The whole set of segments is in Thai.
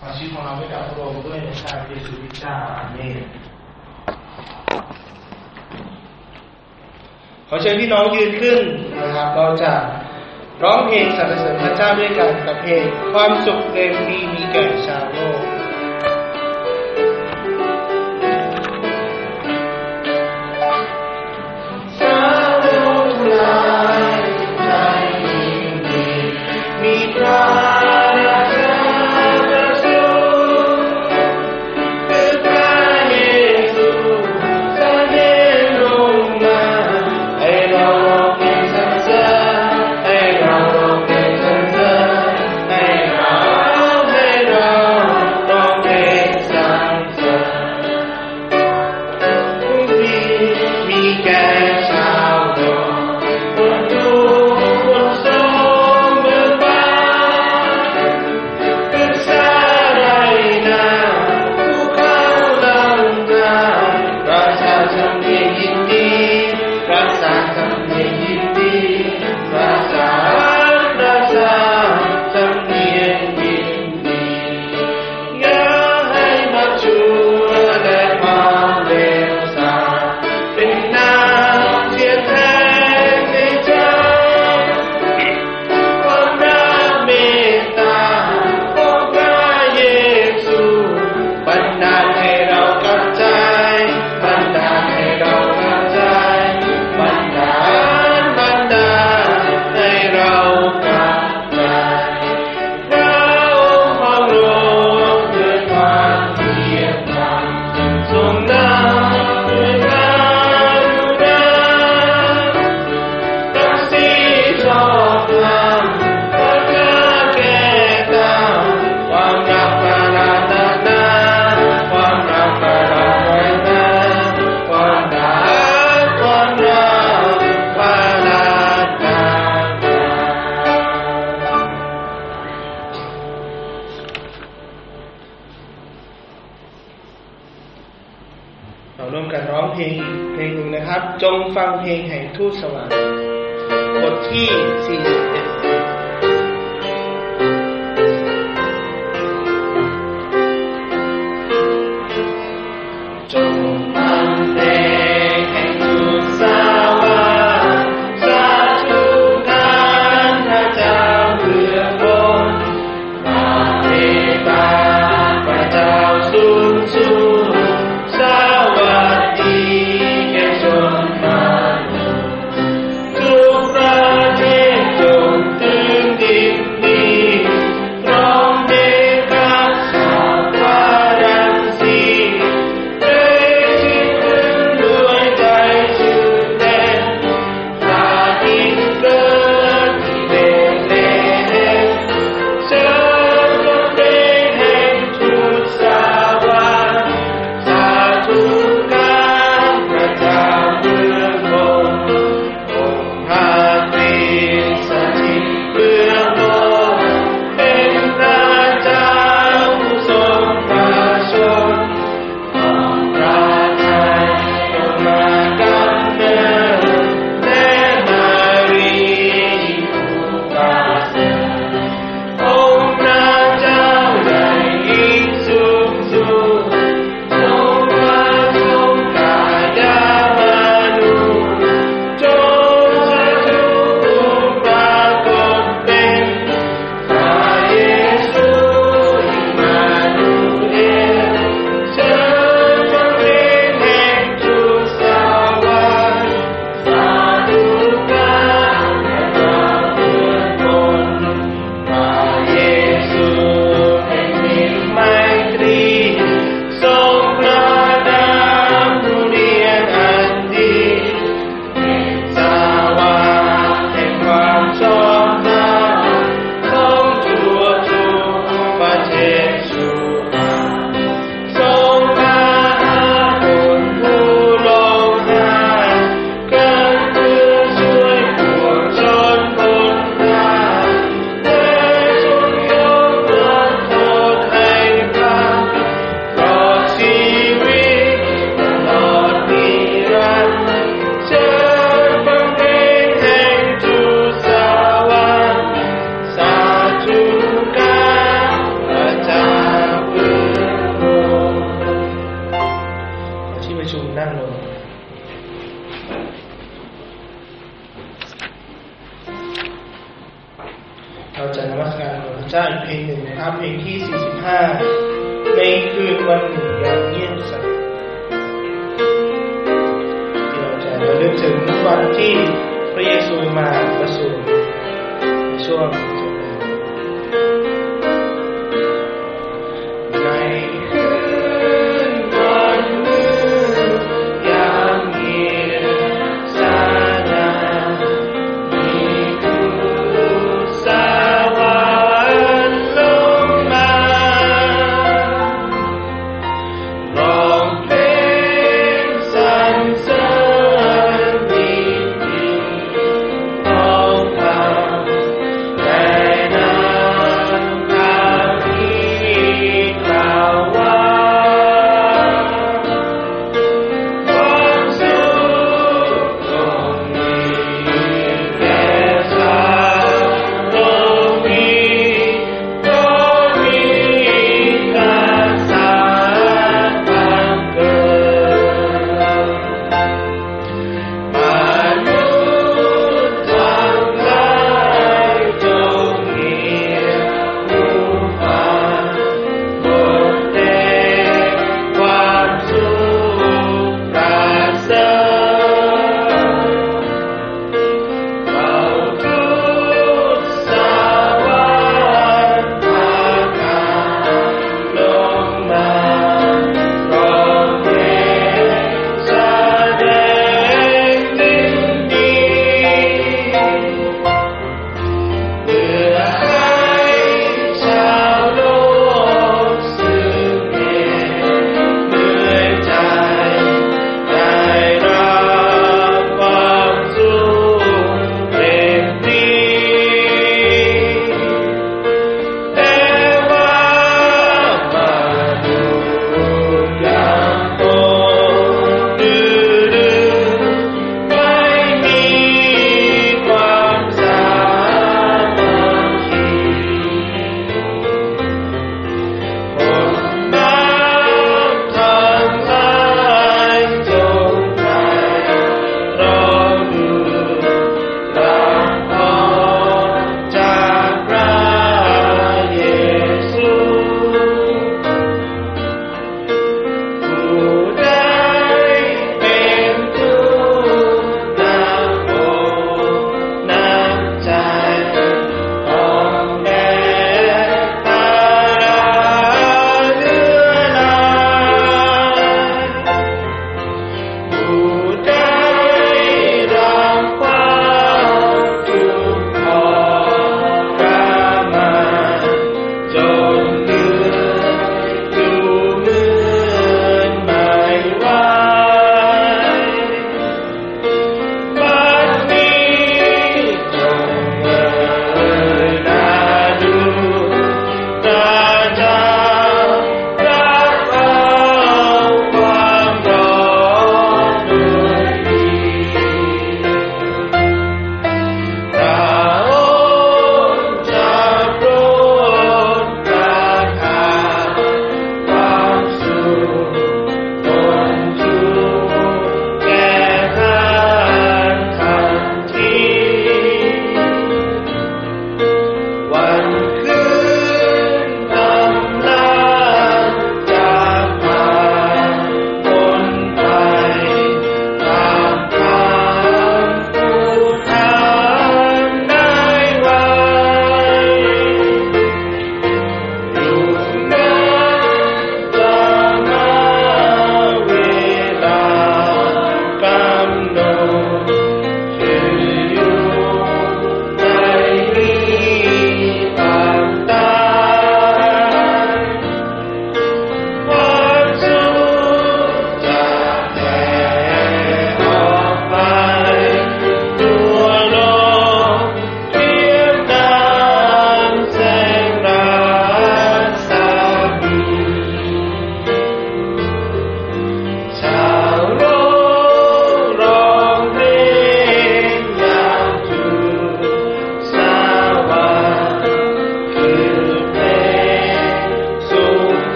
ความชีวิตของเราไม่ได้อบรมด้วยในชาติเยขอเชิญพี่น้องยืนขึ้นนะครับเราจะร้องเพลงสรรเสริญพระเจ้าด้วยกันกับเพลงความสุขเต็มดีมีแก่ชาวโลก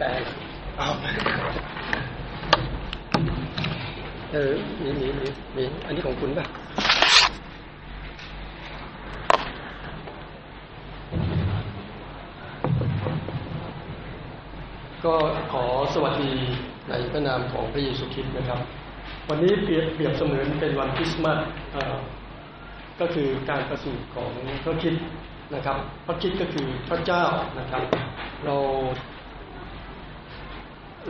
แปลเอาเออมีมีมีมีอันนี้ของคุณป่ะก็ขอสวัสดีในพระนามของพระเยซูคริสต์นะครับ วันนี้เปรียบเปรียบเสมือนเป็นวันคริสต์มาสก็คือการประสูติของพระคริสต์นะครับ พระคริสต์ก็คือพระเจ้านะครับ เรา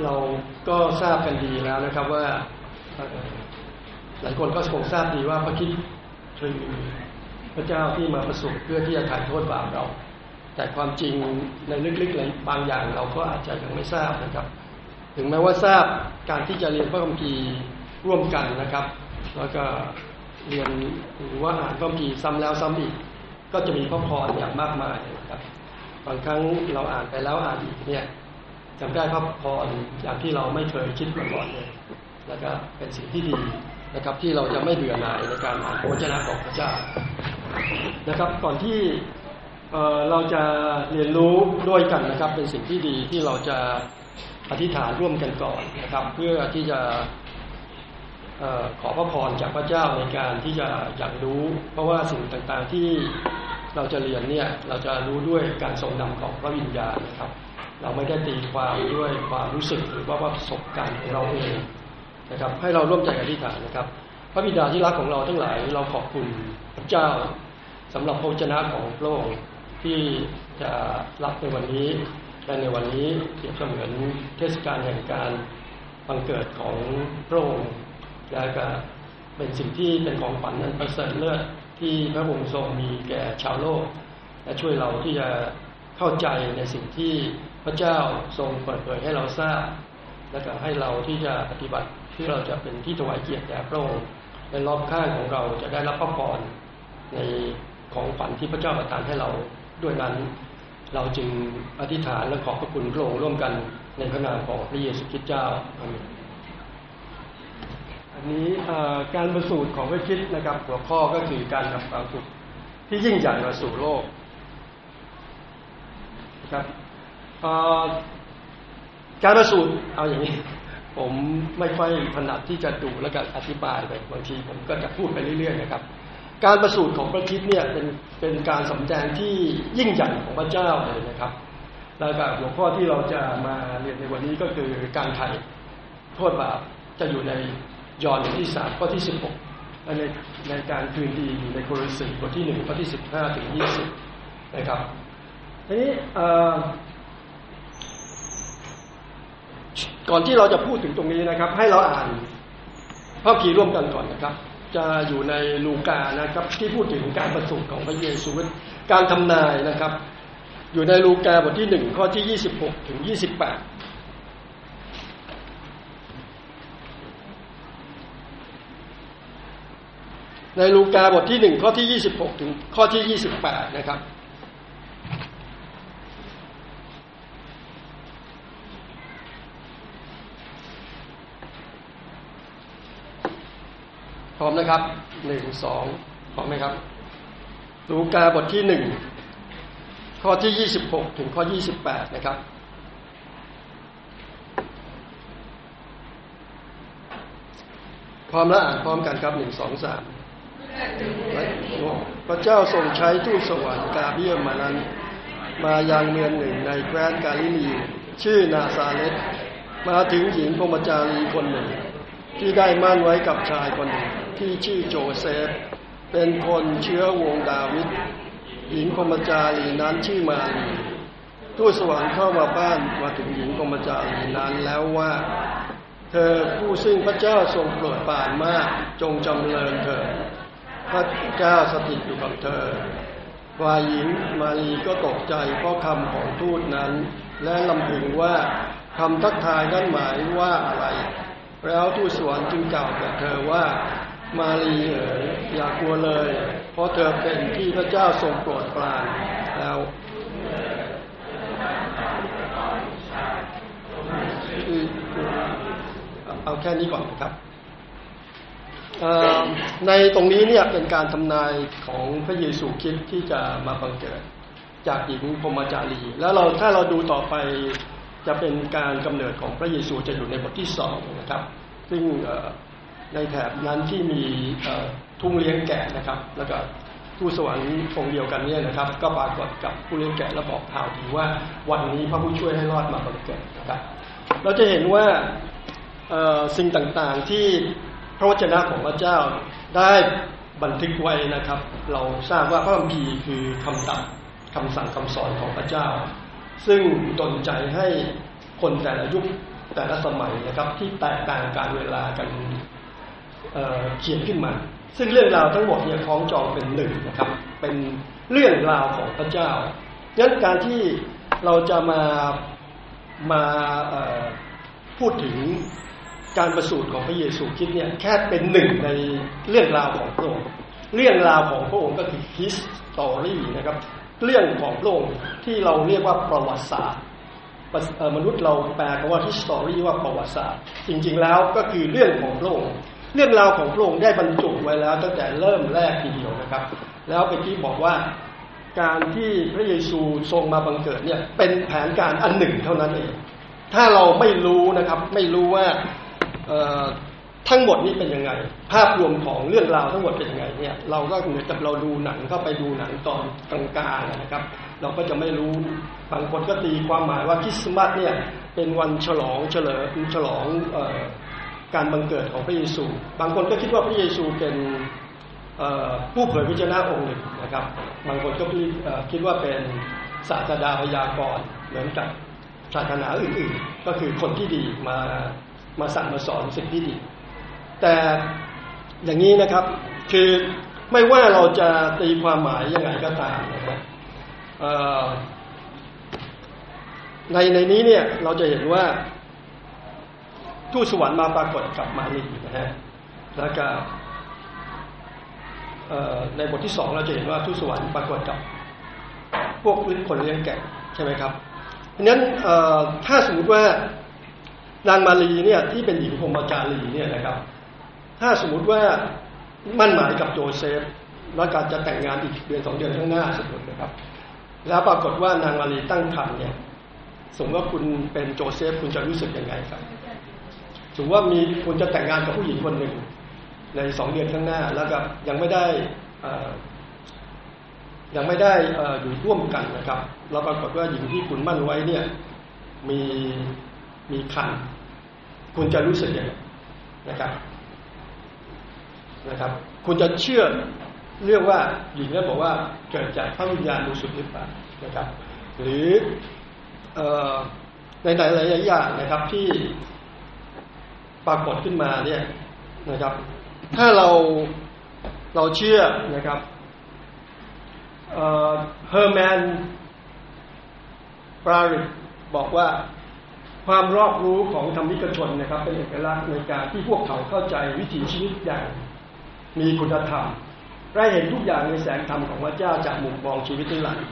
เราก็ทราบกันดีแล้วนะครับว่า หลายคนก็คงทราบดีว่าพระคริสต์คือพระเจ้าที่มาประสูติเพื่อที่จะถ่ายโทษบาปเรา แต่ความจริงในลึกๆอะไรบางอย่างเราก็อาจจะยังไม่ทราบนะครับ ถึงแม้ว่าทราบการที่จะเรียนพระคัมภีร์ร่วมกันนะครับ แล้วก็เรียนหรือว่าอ่านพระคัมภีร์ซ้ำแล้วซ้ำอีก ก็จะมีพระพรอย่างมากมายนะครับบางครั้งเราอ่านไปแล้วอ่านอีกเนี่ย จำได้พระพรอย่างที่เราไม่เคยคิดมาก่อนเลยแล้วก็เป็นสิ่งที่ดีนะครับที่เราจะไม่เบื่อหน่ายในการอ่านพระวจนะของพระเจ้านะครับ ก่อนที่เราจะเรียนรู้ด้วยกันนะครับ เป็นสิ่งที่ดีที่เราจะอธิษฐานร่วมกันก่อนนะครับ เพื่อที่จะออขอพระพรจากพระเจ้าในการที่จะอยากรู้ เพราะว่าสิ่งต่างๆที่เราจะเรียนเนี่ยเราจะรู้ด้วยการทรงนำของพระวิญญาณนะครับ เราไม่ได้ตีความด้วยความรู้สึกหรือว่าประสบการณ์ของเราเองนะครับ ให้เราร่วมใจกันอธิษฐานนะครับ พระบิดาที่รักของเราทั้งหลายเราขอบคุณพระเจ้าสำหรับพระวจนะของพระองค์ที่จะรับในวันนี้และในวันนี้เปรียบเสมือนเทศกาลแห่งการบังเกิดของพระองค์และก็เป็นสิ่งที่เป็นของฝันนั้นประเสริฐเลิศที่พระองค์ทรงมีแก่ชาวโลก และช่วยเราที่จะเข้าใจในสิ่งที่ พระเจ้าทรงเปิดเผยให้เราทราบ และก็ให้เราที่จะปฏิบัติที่เราจะเป็นที่ถวายเกียรติแด่พระองค์ในรอบข้างของเราจะได้รับพระพรในของฝันที่พระเจ้าประทานให้เราด้วยนั้น เราจึงอธิษฐานและขอบพระคุณพระองค์ร่วมกันในพระนามของพระเยซูคริสต์เจ้าอาเมนอันนี้การประสูติของพระคริสต์นะครับ หัวข้อก็คือการนำความสุขที่ยิ่งใหญ่มาสู่โลกนะครับ การประสูติเอาอย่างนี้ ผมไม่ค่อยถนัดที่จะดูและก็อธิบายไปบางทีผมก็จะพูดไปเรื่อยๆนะครับ การประสูติของพระคริสต์เนี่ยเป็นเป็นการสำแดงที่ยิ่งใหญ่ของพระเจ้าเลยนะครับแล้วก็หัวข้อที่เราจะมาเรียนในวันนี้ก็คือการไถ่โทษบาปจะอยู่ในยอห์นที่สามข้อที่สิบหกในในการคืนดีอยู่ในโครินธ์บทที่หนึ่งข้อที่สิบห้าถึงยี่สิบนะครับทีนี้ ก่อนที่เราจะพูดถึงตรงนี้นะครับ ให้เราอ่านพระคีร่วมกันก่อนนะครับ จะอยู่ในลูกานะครับ ที่พูดถึงการประสูติของพระเยซูการทำนายนะครับ อยู่ในลูกาบทที่หนึ่งข้อที่ยี่สิบหกถึงยี่สิบแปดในลูกาบทที่หนึ่งข้อที่ยี่สิบหกถึงข้อที่ยี่สิบแปดนะครับ พร้อมนะครับหนึ่งสองพร้อมไหมครับลูกาบทที่หนึ่งข้อที่ยี่สิบหกถึงข้อยี่สิบแปดนะครับ พร้อมแล้วอ่านพร้อมกันครับหนึ่งสองสามพระเจ้าทรงใช้ทูตสวรรค์กาเบียมานั้น มายังเมืองหนึ่งในแคว้นกาลิลีชื่อนาซาเลตมาถึงหญิงพรหมจารีคนหนึ่ง ที่ได้หมั้นไว้กับชายคนหนึ่ง ที่ชื่อโจเซฟ เป็นคนเชื้อวงศ์ดาวิดหญิงพรหมจารีนั้นชื่อมารีทูตสวรรค์เข้ามาบ้านมาถึงหญิงพรหมจารีนั้นแล้วว่า เธอผู้ซึ่งพระเจ้าทรงโปรดปรานมากจงจำเริญเถิดพระเจ้าสถิตอยู่กับเธอฝ่ายหญิงมารีก็ตกใจเพราะคำของทูตนั้น และลำพึงว่าคำทักทายนั้นหมายว่าอะไร แล้วทูตสวรรค์จึงกล่าวแก่เธอว่า มารีเอ๋ยอย่ากลัวเลย เพราะเธอเป็นที่พระเจ้าทรงโปรดปรานแล้วเอาแค่นี้ก่อนครับในตรงนี้เนี่ยเป็นการทำนายของพระเยซูคริสต์ที่จะมาบังเกิด จากหญิงพมจารี แล้วเราถ้าเราดูต่อไปจะเป็นการกำเนิดของพระเยซูจะอยู่ในบทที่สองนะครับ ซึ่ง ในแถบนั้นที่มีทุ่งเลี้ยงแกะนะครับ แล้วก็ผู้สวรรค์องเดียวกันเนี่ยนะครับ ก็ปรากฏกับผู้เลี้ยงแกะแล้วบอกข่าวดีว่าวันนี้พระผู้ช่วยให้รอดมาบังเกิดนะครับ เราจะเห็นว่าสิ่งต่างๆที่พระวจนะของพระเจ้าได้บันทึกไว้นะครับ เราทราบว่าพระคัมภีร์คือคำตัดคำสั่งคำสอนของพระเจ้า ซึ่งดลใจให้คนแต่ละยุคแต่ละสมัยนะครับ ที่แตกต่างการเวลากัน เเขียนขึ้นมา ซึ่งเรื่องราวทั้งหมดเนี่ยคล้องจองเป็นหนึ่งนะครับ เป็นเรื่องราวของพระเจ้าดังนั้นการที่เราจะมามาพูดถึงการประสูติของพระเยซูคริสต์เนี่ยแค่เป็นหนึ่งในเรื่องราวของพระองค์เรื่องราวของพระองค์ก็คือ history นะครับ เรื่องของพระองค์ที่เราเรียกว่าประวัติศาสตร์มนุษย์เราแปลคำว่า history ว่าประวัติศาสตร์ จริง ๆ แล้วก็คือเรื่องของพระองค์ เรื่องราวของพระองค์ได้บรรจุไว้แล้วตั้งแต่เริ่มแรกทีเดียวนะครับ แล้วไปที่บอกว่าการที่พระเยซูทรงมาบังเกิดเนี่ยเป็นแผนการอันหนึ่งเท่านั้นเอง ถ้าเราไม่รู้นะครับ ไม่รู้ว่าทั้งหมดนี้เป็นยังไง ภาพรวมของเรื่องราวทั้งหมดเป็นยังไงเนี่ยเราก็เหมือนกับเราดูหนังเข้าไปดูหนังตอนกลางๆนะครับ เราก็จะไม่รู้บางคนก็ตีความหมายว่าคริสต์มาสเนี่ยเป็นวันฉลองเฉลิมฉลอง การบังเกิดของพระเยซู บางคนก็คิดว่าพระเยซูเป็นผู้เผยพระชนะองค์หนึ่งนะครับ บางคนก็คิดว่าเป็นศาสดาพยากรณ์เหมือนกับศาสนาอื่นๆ ก็คือคนที่ดีมามาสั่งมาสอนสิ่งที่ดี แต่อย่างนี้นะครับคือไม่ว่าเราจะตีความหมายยังไงก็ตามนะครับในในนี้เนี่ยเราจะเห็นว่า ทูตสวรรค์มาปรากฏกับมารีนะฮะแล้วก็ในบทที่สองเราจะเห็นว่าทูตสวรรค์ปรากฏกับพวกพื้นคนเลี้ยงแกะใช่ไหมครับเพราะนั้นถ้าสมมติว่านางมารีเนี่ยที่เป็นหญิงพรหมจารีเนี่ยนะครับ ถ้าสมมติว่าหมั้นหมายกับโจเซฟแล้วการจะแต่งงานอีกเดือนสองเดือนข้างหน้าสมมตินะครับ แล้วปรากฏว่านางมารีตั้งครรภ์เนี่ยสมมติว่าคุณเป็นโจเซฟคุณจะรู้สึกยังไงครับ สมมติว่ามีคุณจะแต่งงานกับผู้หญิงคนหนึ่ง ในสองเดือนข้างหน้า แล้วก็ยังไม่ได้ยังไม่ได้อยู่ร่วมกันนะครับ เราปรากฏว่าหญิงที่คุณมั่นไว้เนี่ยมีมีคันคุณจะรู้สึกยังไงนะครับนะครับ คุณจะเชื่อเรื่องว่าหญิงนั้นบอกว่าเกิดจากพระวิญญาณบริสุทธิ์หรือเปล่านะครับ หรือในหลายหลายอย่างนะครับที่ ปรากฏขึ้นมาเนี่ยนะครับ ถ้าเราเราเชื่อนะครับเฮอร์แมนปราริบอกว่าความรอบรู้ของธรรมิกชนนะครับ เป็นเอกลักษณ์ในการที่พวกเขาเข้าใจวิถีชีวิตอย่างมีคุณธรรมได้เห็นทุกอย่างในแสงธรรมของพระเจ้าจากมุมมองชีวิตนิรันดร์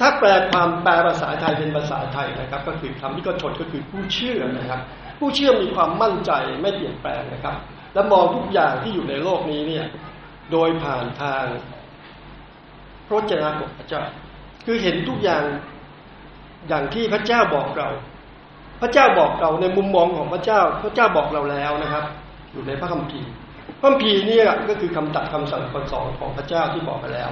ถ้าแปลความแปลภาษาไทยเป็นภาษาไทยนะครับ ก็คือธรรมิกชนก็คือผู้เชื่อนะครับ ผู้เชื่อมีความมั่นใจไม่เปลี่ยนแปลงนะครับ และมองทุกอย่างที่อยู่ในโลกนี้เนี่ยโดยผ่านทางพระเจ้าของพระเจ้า คือเห็นทุกอย่างอย่างที่พระเจ้าบอกเรา พระเจ้าบอกเราในมุมมองของพระเจ้า พระเจ้าบอกเราแล้วนะครับ อยู่ในพระคัมภีร์พระคัมภีร์นี่ก็คือคำตัดคำสั่งคำสอนของพระเจ้าที่บอกไปแล้ว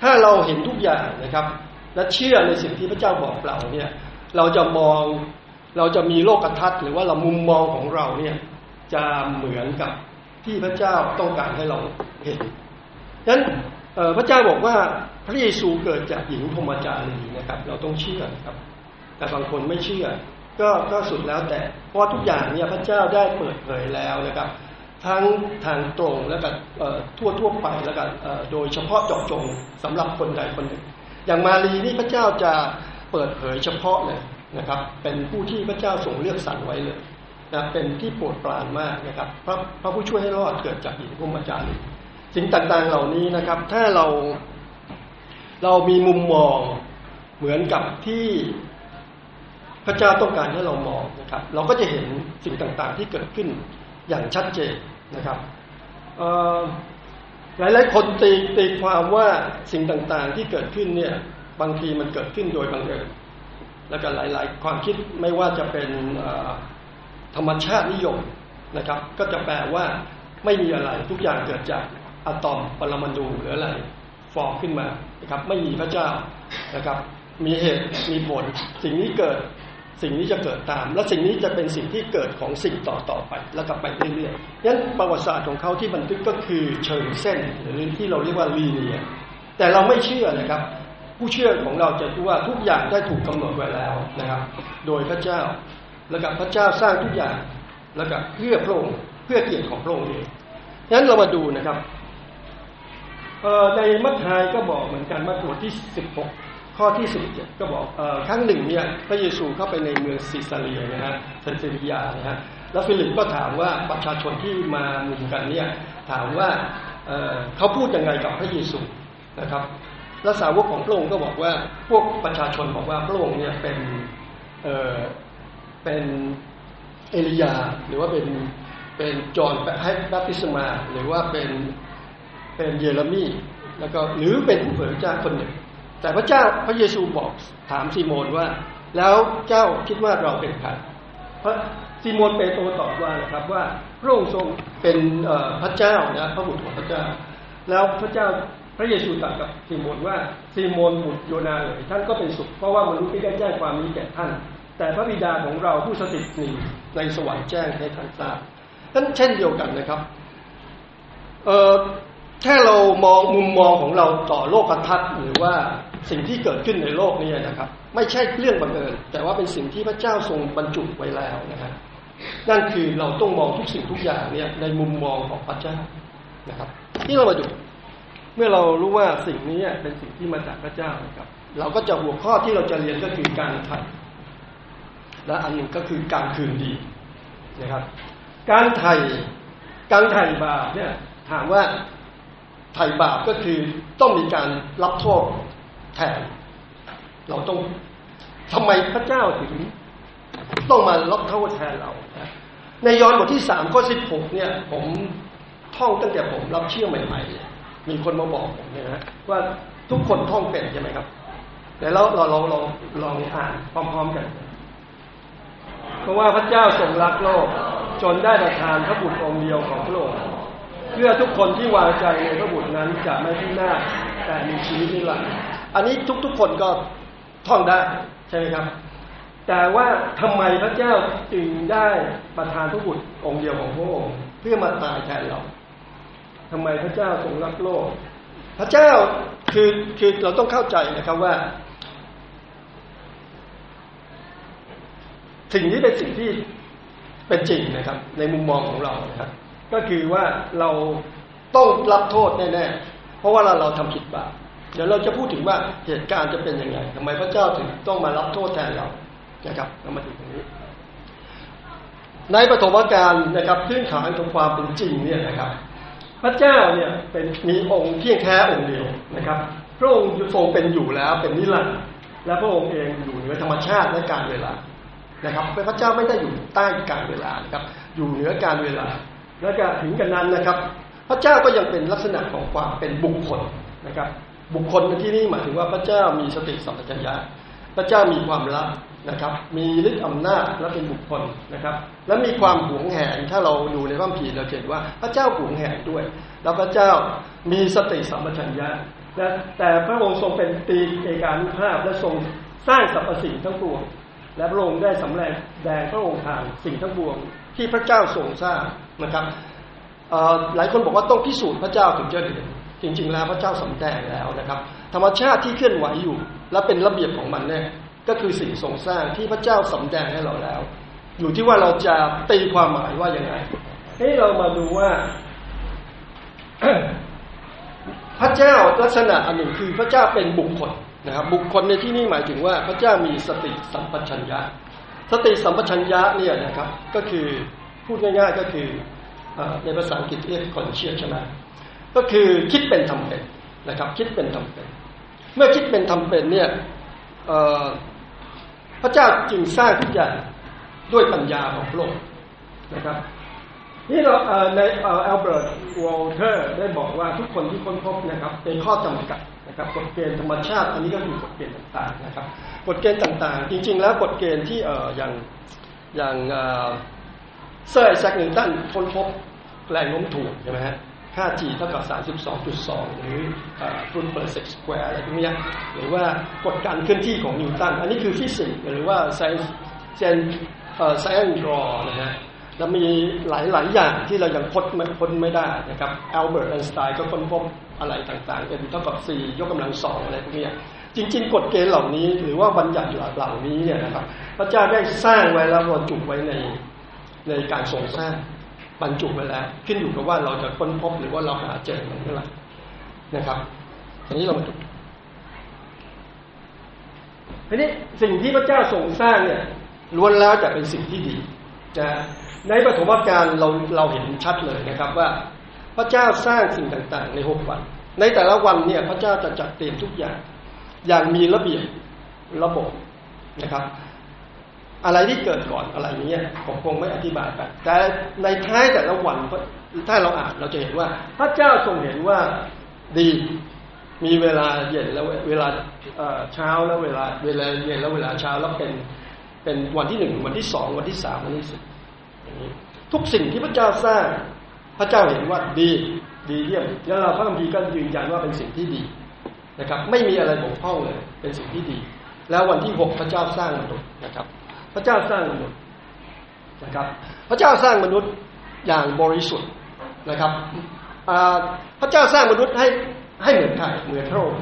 ถ้าเราเห็นทุกอย่างนะครับ และเชื่อในสิ่งที่พระเจ้าบอกเราเนี่ย เราจะมอง เราจะมีโลกทัศน์หรือว่าเรามุมมองของเราเนี่ยจะเหมือนกับที่พระเจ้าต้องการให้เราเห็นฉะนั้นพระเจ้าบอกว่าพระเยซูเกิดจากหญิงพรหมจารีนะครับ เราต้องเชื่อครับ แต่บางคนไม่เชื่อ ก็ก็สุดแล้วแต่ เพราะทุกอย่างเนี่ยพระเจ้าได้เปิดเผยแล้วนะครับ ทั้งทางตรงแล้วก็ทั่วทั่วไปแล้วก็โดยเฉพาะเจาะจงสำหรับคนใดคนหนึ่ง อย่างมารีนี่พระเจ้าจะเปิดเผยเฉพาะเลย นะครับ เป็นผู้ที่พระเจ้าทรงเลือกสรรไว้เลยนะเป็นที่โปรดปรานมากนะครับพระพระผู้ช่วยให้รอดเกิดจากหญิงพรหมจารีสิ่งต่างๆเหล่านี้นะครับ ถ้าเราเรามีมุมมองเหมือนกับที่พระเจ้าต้องการให้เรามองนะครับ เราก็จะเห็นสิ่งต่างๆที่เกิดขึ้นอย่างชัดเจนนะครับหลายๆคนตีตีความว่าสิ่งต่างๆที่เกิดขึ้นเนี่ยบางทีมันเกิดขึ้นโดยบังเอิญ แล้วก็หลาย ๆ ความคิดไม่ว่าจะเป็นธรรมชาตินิยมนะครับ ก็จะแปลว่าไม่มีอะไรทุกอย่างเกิดจากอะตอมปรมาณูหรืออะไรฟอร์ขึ้นมานะครับ ไม่มีพระเจ้านะครับ มีเหตุมีผล สิ่งนี้เกิดสิ่งนี้จะเกิดตาม และสิ่งนี้จะเป็นสิ่งที่เกิดของสิ่งต่อต่อไป แล้วก็ไปเรื่อยๆนั้นประวัติศาสตร์ของเขาที่บันทึกก็คือเชิงเส้น หรือที่เราเรียกว่าลีเนียแต่เราไม่เชื่อนะครับ ผู้เชื่อของเราจะรู้ว่าทุกอย่างได้ถูกกำหนดไว้แล้วนะครับ โดยพระเจ้า แล้วกับพระเจ้าสร้างทุกอย่างแล้วก็เพื่อพระองค์เพื่อเกียรติของพระองค์เองนั้นเรามาดูนะครับในมัทธิยก็บอกเหมือนกันมัทธิวที่ 16 ข้อที่ 17 ก็บอกครั้งหนึ่งเนี่ยพระเยซูเข้าไปในเมืองซิซาเรียนะฮะเซนเซริยานะฮะแล้วฟิลิปก็ถามว่าประชาชนที่มามุมกันเนี่ยถามว่าเขาพูดยังไงกับพระเยซูนะครับ และสาวกของพระองค์ก็บอกว่าพวกประชาชนบอกว่าพระองค์เนี่ยเป็นเเป็นเอลียาหรือว่าเป็นเป็นจอห์นให้บัพติศมา หรือว่าเป็นเป็นเยเรมีแล้วก็หรือเป็นผู้เผยพระเจ้าคนหนึ่ง แต่พระเจ้าพระเยซูบอกถามซีโมนว่า แล้วเจ้าคิดว่าเราเป็นใครพระซีโมนเปโตรตอบว่านะครับว่าพระองค์ทรงเป็นพระเจ้านะพระบุตรของพระเจ้า แล้วพระเจ้า พระเยซูตรัสกับซีโมนว่าซีโมนบุตรโยนาเอ๋ยท่านก็เป็นสุขเพราะว่ามนุษย์ไม่ได้แจ้งความนี้แก่ท่าน แต่พระบิดาของเราผู้สถิตนี่ในสวรรค์แจ้งให้ท่านทราบนั้นเช่นเดียวกันนะครับเแค่เรามองมุมมองของเราต่อโลกทัศน์หรือว่าสิ่งที่เกิดขึ้นในโลกนี้นะครับ ไม่ใช่เรื่องบังเอิญแต่ว่าเป็นสิ่งที่พระเจ้าทรงบรรจุไว้แล้วนะครับนั่นคือเราต้องมองทุกสิ่งทุกอย่างเนี่ยในมุมมองของพระเจ้านะครับ ที่เรามาดู เมื่อเรารู้ว่าสิ่งนี้เป็นสิ่งที่มาจากพระเจ้านะครับ เราก็จะหัวข้อที่เราจะเรียนก็คือการไถ่และอันหนึ่งก็คือการคืนดีนะครับ การไถ่การไถ่บาปเนี่ยถามว่าไถ่บาปก็คือต้องมีการรับโทษแทน เราต้องทำไมพระเจ้าถึงต้องมารับโทษแทนเรา ในยอห์นบทที่สามข้อสิบหกเนี่ย ผมท่องตั้งแต่ผมรับเชื่อใหม่ๆ มีคนมาบอกผมเนี่ยนะว่าทุกคนท่องเป็นใช่ไหมครับ แต่เราเราเราลองลองอ่านพร้อมๆกัน เพราะว่าพระเจ้าทรงรักโลก จนได้ประทานพระบุตรองค์เดียวของโลกเพื่อทุกคนที่วางใจในพระบุตรนั้นจะไม่พินาศแต่มีชีวิตนิรันดร์อันนี้ทุกๆคนก็ท่องได้ใช่ไหมครับ แต่ว่าทำไมพระเจ้าจึงได้ประทานพระบุตรองค์เดียวของพระองค์เพื่อมาตายแทนเรา ทำไมพระเจ้าทรงรักโลก พระเจ้าคือคือเราต้องเข้าใจนะครับว่า สิ่งนี้เป็นสิ่งที่เป็นจริงนะครับ ในมุมมองของเรานะครับ ก็คือว่าเราต้องรับโทษแน่ๆเพราะว่าเราเราทำผิดบาปเดี๋ยวเราจะพูดถึงว่าเหตุการณ์จะเป็นยังไงทำไมพระเจ้าถึงต้องมารับโทษแทนเรานะครับเรามาถึงตรงนี้ ในปฐมกาลนะครับพื้นฐานของความเป็นจริงเนี่ยนะครับ พระเจ้าเนี่ยเป็นมีองค์เพียงแค่องค์เดียวนะครับ พระองค์ทรงเป็นอยู่แล้วเป็นนิรันดร์และพระองค์เองอยู่เหนือธรรมชาติและการเวลานะครับพระเจ้าไม่ได้อยู่ใต้การเวลานะครับ อยู่เหนือการเวลา แล้วก็ถึงกันนั้นนะครับ พระเจ้าก็ยังเป็นลักษณะของความเป็นบุคคลนะครับ บุคคลในที่นี้หมายถึงว่าพระเจ้ามีสติสัมปชัญญะพระเจ้ามีความรัก นะครับ มีฤทธิ์อำนาจและเป็นบุคคลนะครับ และมีความหวงแหนถ้าเราดูในพระภีเราเห็นว่าพระเจ้าหวงแหนด้วย แล้วพระเจ้ามีสติสัมปชัญญะและแต่พระองค์ทรงเป็นตีเอกานุภาพและทรงสร้างสรรพสิ่งทั้งปวง และพระองค์ได้สำแดงแดงพระองค์ทางสิ่งทั้งปวง ที่พระเจ้าทรงสร้างนะครับหลายคนบอกว่าต้องพิสูจน์พระเจ้าถึงจะเห็นจริง ๆ แล้วพระเจ้าสำแดงแล้วนะครับ ธรรมชาติที่เคลื่อนไหวอยู่ และเป็นระเบียบของมันเนี่ย ก็คือสิ่งทรงสร้างที่พระเจ้าสำแดงให้เราแล้ว อยู่ที่ว่าเราจะตีความหมายว่าอย่างไงให้เรามาดูว่า พระเจ้าลักษณะอันหนึ่งคือพระเจ้าเป็นบุคคลนะครับ บุคคลในที่นี้หมายถึงว่าพระเจ้ามีสติสัมปชัญญะ สติสัมปชัญญะเนี่ยนะครับ ก็คือพูดง่ายๆก็คือในภาษาอังกฤษเรียก conscious ใช่ไหมก็คือคิดเป็นทำเป็นนะครับ คิดเป็นทำเป็น เมื่อคิดเป็นทำเป็นเนี่ย พระเจ้าจึงสร้างทุกอย่างด้วยปัญญาของโลกนะครับนี่เราในแอลเบิร์ตวอลเทอร์ได้บอกว่าทุกคนที่ค้นพบนะครับเป็นข้อจำกัดนะครับกฎเกณฑ์ธรรมชาติอันนี้ก็คือกฎเกณฑ์ต่างๆนะครับกฎเกณฑ์ต่างๆ จริง ๆ แล้วกฎเกณฑ์ที่เอ่ออย่างอย่างเซอร์ไอแซคนิวตันค้นพบแรงโน้มถ่วงใช่ไหมฮะ ค่า g เท่ากับ 32.2 หรือ foot per sec square อะไรพวกนี้หรือว่ากฎการเคลื่อนที่ของนิวตัน อันนี้คือฟิสิกส์หรือว่า science science law นะฮะแล้วมีหลาย ๆ อย่างที่เรายังค้นไม่ค้นไม่ได้นะครับอัลเบิร์ตไอน์สไตน์ก็ค้นพบอะไรต่างๆ เป็นเท่ากับ 4 ยกกำลังสองอะไรพวกนี้จริง ๆ กฎเกณฑ์เหล่านี้ หรือว่าบัญญัติเหล่านี้เนี่ยนะครับ พระเจ้าได้สร้างไว้แล้วบรรจุไว้ในในการทรงสร้าง บรรจุไว้แล้ว ขึ้นอยู่กับว่าเราจะค้นพบหรือว่าเราหาเจอมันเมื่อไหร่นะครับทีนี้เรามาดูทีนี้สิ่งที่พระเจ้าทรงสร้างเนี่ยล้วนแล้วจะเป็นสิ่งที่ดีนะในปฐมกาลเราเราเห็นชัดเลยนะครับว่า พระเจ้าสร้างสิ่งต่างๆ ในหกวัน ในแต่ละวันเนี่ยพระเจ้าจะจัดเตรียมทุกอย่าง อย่างมีระเบียบระบบนะครับ อะไรที่เกิดก่อนอะไรนี้ผมคงไม่อธิบายไปแต่ในท้ายแต่ละวันถ้าเราอ่านเราจะเห็นว่า พระเจ้าทรงเห็นว่าดีมีเวลาเย็นแล้วเวลาเช้าแล้วเวลาเวลาเย็นแล้วเวลาเช้าแล้วเป็นเป็นวันที่หนึ่งวันที่สองวันที่สามวันที่สี่ทุกสิ่งที่พระเจ้าสร้าง พระเจ้าเห็นว่าดีดีเยี่ยมแล้วเราพระคัมภีร์ก็ยืนยันว่าเป็นสิ่งที่ดีนะครับ ไม่มีอะไรบกพร่องเลย เป็นสิ่งที่ดี แล้ววันที่หกพระเจ้าสร้างมนุษย์นะครับ พระเจ้าสร้างมนุษย์นะครับ พระเจ้าสร้างมนุษย์อย่างบริสุทธิ์นะครับพระเจ้าสร้างมนุษย์ให้ให้เหมือนใครเหมือนพระองค์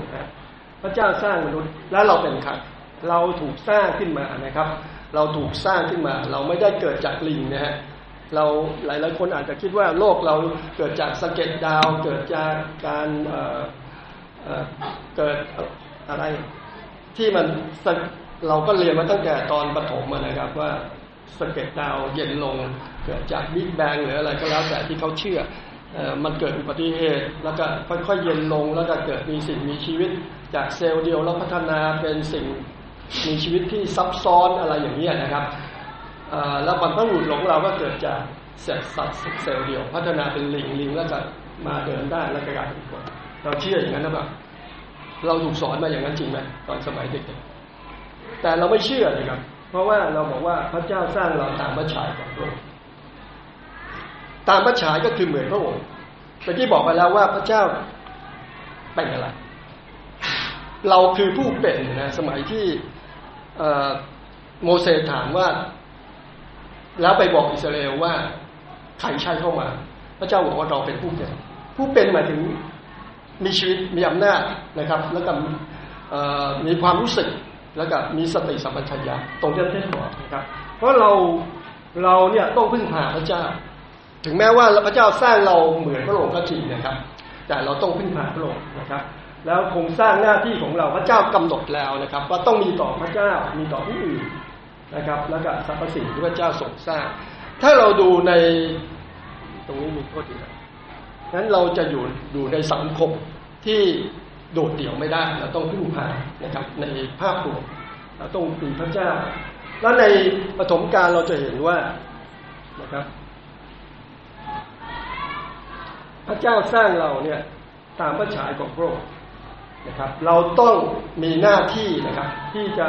พระเจ้าสร้างมนุษย์แล้วเราเป็นใครเราถูกสร้างขึ้นมานะครับ เราถูกสร้างขึ้นมา เราไม่ได้เกิดจากลิงนะฮะเราหลายๆคนอาจจะคิดว่าโลกเราเกิดจากสะเก็ดดาว เกิดจากการเเกิดอะไรที่มัน เราก็เรียนมาตั้งแต่ตอนปฐมนะครับว่าสเก็ดดาวเย็นลง เกิดจากบิ๊กแบงหรืออะไรก็แล้วแต่ที่เขาเชื่อมันเกิดอุบัติเหตุ แล้วก็ค่อยๆเย็นลง แล้วก็เกิดมีสิ่งมีชีวิต จากเซลล์เดียวแล้วพัฒนาเป็นสิ่งมีชีวิตที่ซับซ้อนอะไรอย่างนี้นะครับแล้วบรรพบุรุษของเราก็เกิดจากเซลล์สัตว์เซลล์เดียว พัฒนาเป็นลิงลิงแล้วก็มาเดินได้แล้วก็กลายเป็นคนเราเชื่ออย่างนั้นนะแบบเราถูกสอนมาอย่างนั้นจริงไหมตอนสมัยเด็กๆ แต่เราไม่เชื่อนะครับ เพราะว่าเราบอกว่าพระเจ้าสร้างเราตามพระฉายของพระองค์ตามพระฉายก็คือเหมือนพระองค์แต่ที่บอกไปแล้วว่าพระเจ้าเป็นอะไร เราคือผู้เป็นนะสมัยที่โมเสสถามว่า แล้วไปบอกอิสราเอลว่าใครใช่เข้ามา พระเจ้าบอกว่าเราเป็นผู้เป็น ผู้เป็นหมายถึงมีชีวิตมีอำนาจนะครับ แล้วก็มีความรู้สึก แล้วก็มีสติสัมปชัญญะตรงที่ท่านบอกนะครับ เพราะเราเราเนี่ยต้องพึ่งพาพระเจ้า ถึงแม้ว่าพระเจ้าสร้างเราเหมือนพระองค์ก็จริงนะครับ แต่เราต้องพึ่งพาพระองค์นะครับแล้วโครงสร้างหน้าที่ของเราพระเจ้ากำหนดแล้วนะครับ ว่าต้องมีต่อพระเจ้ามีต่อผู้อื่นนะครับ แล้วก็สรรพสิ่งที่พระเจ้าทรงสร้าง ถ้าเราดูในตรงนี้มีโทษอีกแล้วนั้นเราจะอยู่อยู่ในสังคมที่ โดดเดี่ยวไม่ได้เราต้องพึ่งพานะครับในภาพรวมเราต้องมีพระเจ้า แล้วในปฐมกาลเราจะเห็นว่านะครับ พระเจ้าสร้างเราเนี่ยตามพระฉายของพระองค์นะครับ เราต้องมีหน้าที่นะครับ ที่จะ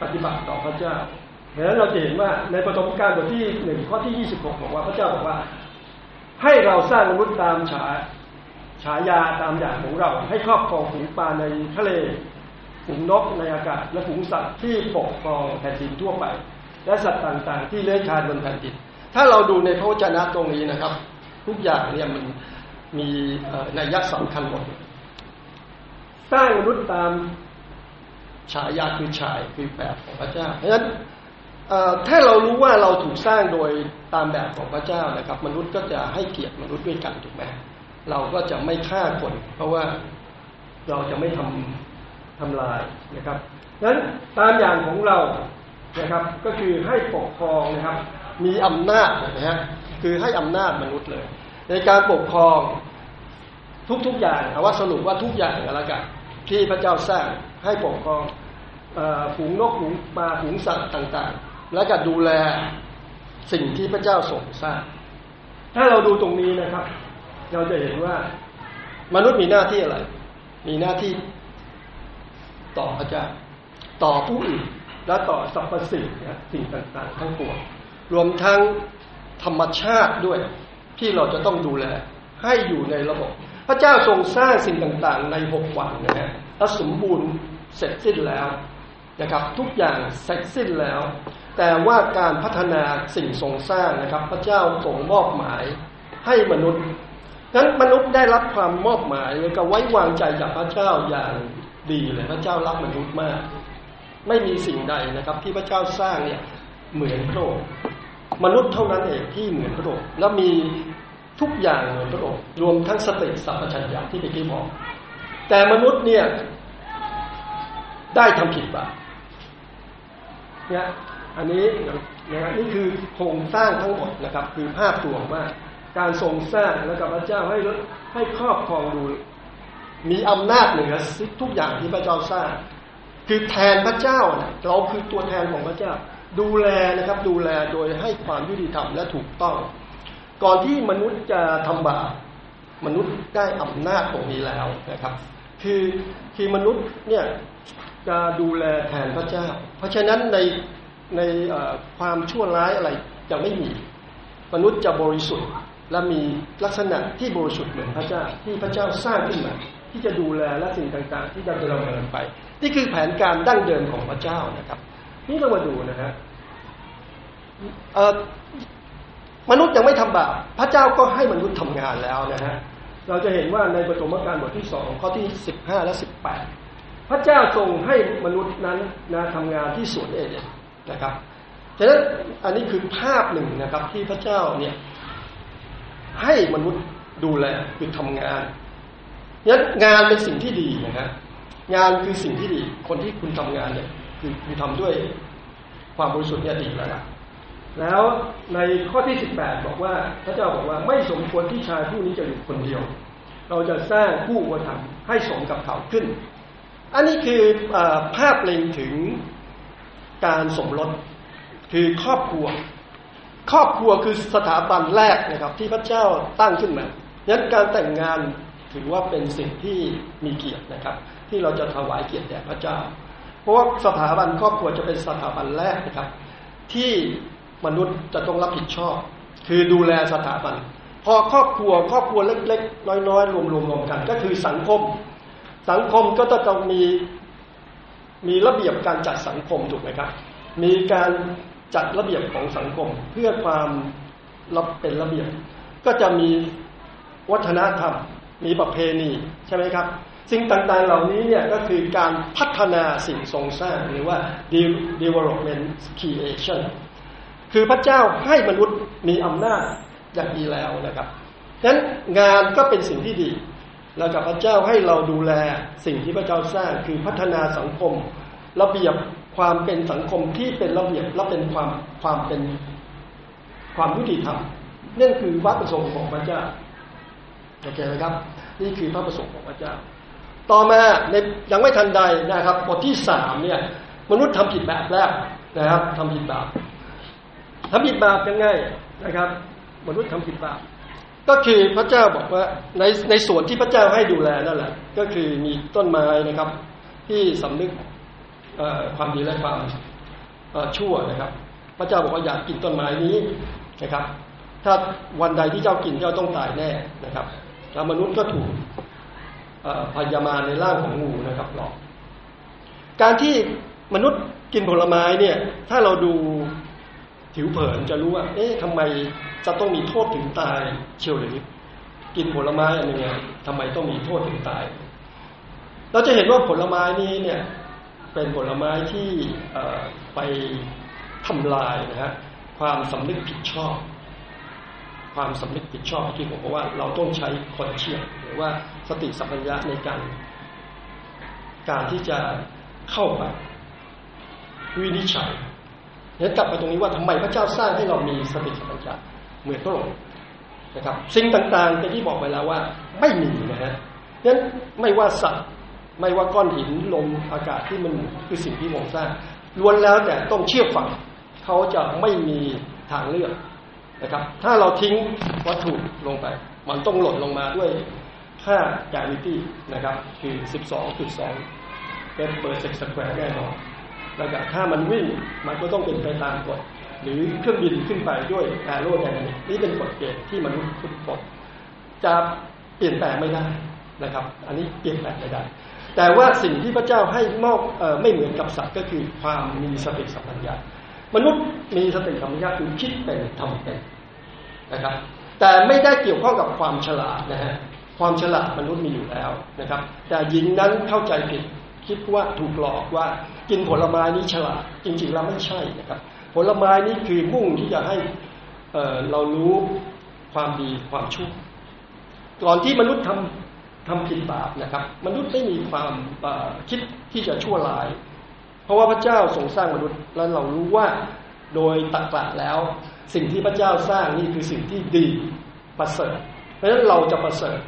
ปฏิบัติต่อพระเจ้าดังนั้นเราจะเห็นว่าในปฐมกาลบทที่หนึ่งข้อที่ยี่สิบหกบอกว่าพระเจ้าบอกว่า ให้เราสร้างมนุษย์ตามฉาย ฉายาตามอย่างของเรา ให้ครอบครองฝูงปลาในทะเลฝูงนกในอากาศ และฝูงสัตว์ที่ปกครองแผ่นดินทั่วไป และสัตว์ต่างๆ ที่เลื้อยคลานบนแผ่นดินถ้าเราดูในพระวจนะตรงนี้นะครับ ทุกอย่างเนี่ยมันมีในยักษ์สำคัญหมดสร้างมนุษย์ตามฉายาคือฉายคือแบบของพระเจ้าเพราะฉะนั้นถ้าเรารู้ว่าเราถูกสร้างโดยตามแบบของพระเจ้านะครับ มนุษย์ก็จะให้เกียรติมนุษย์ด้วยกันถูกไหม เราก็จะไม่ฆ่าคน เพราะว่าเราจะไม่ทำทำลายนะครับนั้นตามอย่างของเรานะครับก็คือให้ปกครองนะครับ มีอำนาจนะฮะคือให้อำนาจมนุษย์เลย ในการปกครองทุกๆอย่างเอาว่าสรุปว่าทุกอย่างแล้วกันที่พระเจ้าสร้างให้ปกครองฝูงนกฝูงปลาฝูงสัตว์ต่างๆ แล้วก็ดูแลสิ่งที่พระเจ้าทรงสร้าง ถ้าเราดูตรงนี้นะครับ เราจะเห็นว่า มนุษย์มีหน้าที่อะไร มีหน้าที่ต่อพระเจ้าต่อผู้อื่นและต่อสรรพสิ่งสิ่งต่างๆ ทั้งปวงรวมทั้งธรรมชาติด้วยที่เราจะต้องดูแล ให้อยู่ในระบบ พระเจ้าทรงสร้างสิ่งต่างๆ ในหกวันนะฮะและสมบูรณ์เสร็จสิ้นแล้วนะครับทุกอย่างเสร็จสิ้นแล้ว แต่ว่าการพัฒนาสิ่งทรงสร้างนะครับ พระเจ้าทรงมอบหมายให้มนุษย์ นั้นมนุษย์ได้รับความมอบหมายแล้วก็ไว้วางใจจากพระเจ้าอย่างดีเลยพระเจ้ารักมนุษย์มาก ไม่มีสิ่งใดนะครับ ที่พระเจ้าสร้างเนี่ยเหมือนพระองค์มนุษย์เท่านั้นเองที่เหมือนพระองค์และมีทุกอย่างเหมือนพระองค์รวมทั้งสติสัมปชัญญะที่เมื่อกี้บอก แต่มนุษย์เนี่ยได้ทำผิดบาปเนี่ยอันนี้นะนี่คือโครงสร้างทั้งหมดนะครับ คือภาพรวมว่าก การทรงสร้างแล้วกับพระเจ้าให้ให้ครอบครองดู มีอำนาจเหนือทุกอย่างที่พระเจ้าสร้าง คือแทนพระเจ้าเราคือตัวแทนของพระเจ้า ดูแลนะครับดูแลโดยให้ความยุติธรรมและถูกต้อง ก่อนที่มนุษย์จะทำบาปมนุษย์ได้อำนาจตรงนี้แล้วนะครับ คือคือมนุษย์เนี่ยจะดูแลแทนพระเจ้า เพราะฉะนั้นในในความชั่วร้ายอะไรจะไม่มี มนุษย์จะบริสุทธิ์ และมีลักษณะที่บริสุทธิ์เหมือนพระเจ้าที่พระเจ้าสร้างขึ้นมาที่จะดูแลและสิ่งต่างๆ ที่จะดำเนินไป นี่คือแผนการดั้งเดิมของพระเจ้านะครับ นี่เรามาดูนะฮะมนุษย์ยังไม่ทำบาปพระเจ้าก็ให้มนุษย์ทำงานแล้วนะฮะเราจะเห็นว่าในปฐมกาลบทที่สองข้อที่สิบห้าและสิบแปดพระเจ้าทรงให้มนุษย์นั้นนะทำงานที่สวนเอเดนนะครับฉะนั้นอันนี้คือภาพหนึ่งนะครับที่พระเจ้าเนี่ย ให้มนุษย์ดูแลคือทำงานนั้นงานเป็นสิ่งที่ดีนะฮะงานคือสิ่งที่ดี คนที่คุณทำงานเนี่ยคือคือทำด้วยความบริสุทธิ์เนี่ยดีแล้วนะแล้วในข้อที่สิบแปดบอกว่าพระเจ้าบอกว่าไม่สมควรที่ชายผู้นี้จะอยู่คนเดียว เราจะสร้างผู้อุปถัมภ์ให้สมกับเขาขึ้น อันนี้คืออภาพเล็งถึงการสมรสคือครอบครัว ครอบครัวคือสถาบันแรกนะครับ ที่พระเจ้าตั้งขึ้นมาดังนั้นการแต่งงานถือว่าเป็นสิ่งที่มีเกียรตินะครับ ที่เราจะถวายเกียรติแด่พระเจ้า เพราะว่าสถาบันครอบครัวจะเป็นสถาบันแรกนะครับ ที่มนุษย์จะต้องรับผิดชอบ คือดูแลสถาบัน พอครอบครัวครอบครัวเล็กๆ น้อยๆ รวมๆกัน ก็คือสังคม สังคมก็จะต้องมีมีระเบียบการจัดสังคมถูกไหมครับ มีการ จัดระเบียบของสังคมเพื่อความรับเป็นระเบียบ ก็จะมีวัฒนธรรม มีประเพณีใช่ไหมครับ สิ่งต่างๆเหล่านี้เนี่ยก็คือการพัฒนาสิ่งทรงสร้างหรือว่า development creation คือพระเจ้าให้มนุษย์มีอำนาจอย่างดีแล้วนะครับฉะนั้นงานก็เป็นสิ่งที่ดี แล้วกับพระเจ้าให้เราดูแลสิ่งที่พระเจ้าสร้างคือพัฒนาสังคม ระเบียบ ความเป็นสังคมที่เป็นระเบียบและเป็นความความเป็นความยุติธรรมนั่นคือพระประสงค์ของพระเจ้าโอเคไหมครับ นี่คือพระประสงค์ของพระเจ้า ต่อมาในยังไม่ทันใดนะครับบทที่สามเนี่ย มนุษย์ทำผิดแบบแล้วนะครับทำผิดบาปทำผิดบาปยังไงนะครับ มนุษย์ทำผิดบาปก็คือพระเจ้าบอกว่าในในส่วนที่พระเจ้าให้ดูแลนั่นแหละ ก็คือมีต้นไม้นะครับ ที่สำนึก ความดีและความชั่วนะครับ พระเจ้าบอกว่าอยากกินต้นไม้นี้นะครับ ถ้าวันใดที่เจ้ากินเจ้าต้องตายแน่นะครับแล้วมนุษย์ก็ถูกพยามาในร่างของงูนะครับหลอกการที่มนุษย์กินผลไม้เนี่ย ถ้าเราดูผิวเผินจะรู้ว่า เอ๊ะทำไมจะต้องมีโทษถึงตายเชียวหรือกินผลไม้อันนี้ทำไมต้องมีโทษถึงตาย เราจะเห็นว่าผลไม้นี้เนี่ย เป็นผลไม้ที่ไปทำลายนะฮะความสำนึกผิดชอบ ความสำนึกผิดชอบที่ผมบอกว่าเราต้องใช้คอนเชียหรือว่าสติสัมปชัญญะในการ การที่จะเข้าไปวินิจฉัยเนี่ยกลับไปตรงนี้ว่าทำไมพระเจ้าสร้างให้เรามีสติสัมปชัญญะเหมือนพระองค์นะครับ สิ่งต่างๆที่บอกไปแล้วว่าไม่มีนะฮะนั้นไม่ว่าสัตว์ ไม่ว่าก้อนหินลมอากาศที่มันคือสิ่งที่พระองค์สร้างล้วนแล้วแต่ต้องเชื่อฟังเขาจะไม่มีทางเลือกนะครับ ถ้าเราทิ้งวัตถุลงไป มันต้องหล่นลงมาด้วยค่า gravity นะครับ คือ 12.2 เป็น per sec square แน่นอนแล้วก็ถ้ามันวิ่งมันก็ต้องเป็นไปตามกฎหรือเครื่องบินขึ้นไปด้วย aerodynamic นี่เป็นกฎเกณฑ์ที่มนุษย์ทุกคนจะเปลี่ยนแปลงไม่ได้นะครับ อันนี้เปลี่ยนแปลงไม่ได้ แต่ว่าสิ่งที่พระเจ้าให้มอบไม่เหมือนกับสัตว์ก็คือความมีสติสัมปชัญญะมนุษย์มีสติสัมปชัญญะคือคิดเป็นทำเป็นนะครับ แต่ไม่ได้เกี่ยวข้องกับความฉลาดนะฮะความฉลาดมนุษย์มีอยู่แล้วนะครับ แต่หญิงนั้นเข้าใจผิดคิดว่าถูกหลอกว่ากินผลไม้นี้ฉลาดจริงๆแล้วไม่ใช่นะครับ ผลไม้นี้คือมุ่งที่จะให้เเรารู้ความดีความชั่วก่อนที่มนุษย์ทำ ทำผิดบาปนะครับ มนุษย์ไม่มีความคิดที่จะชั่วร้าย เพราะว่าพระเจ้าทรงสร้างมนุษย์แล้วเรารู้ว่าโดยตรรกะแล้ว สิ่งที่พระเจ้าสร้างนี่คือสิ่งที่ดีประเสริฐ เพราะฉะนั้นเราจะประเสริฐ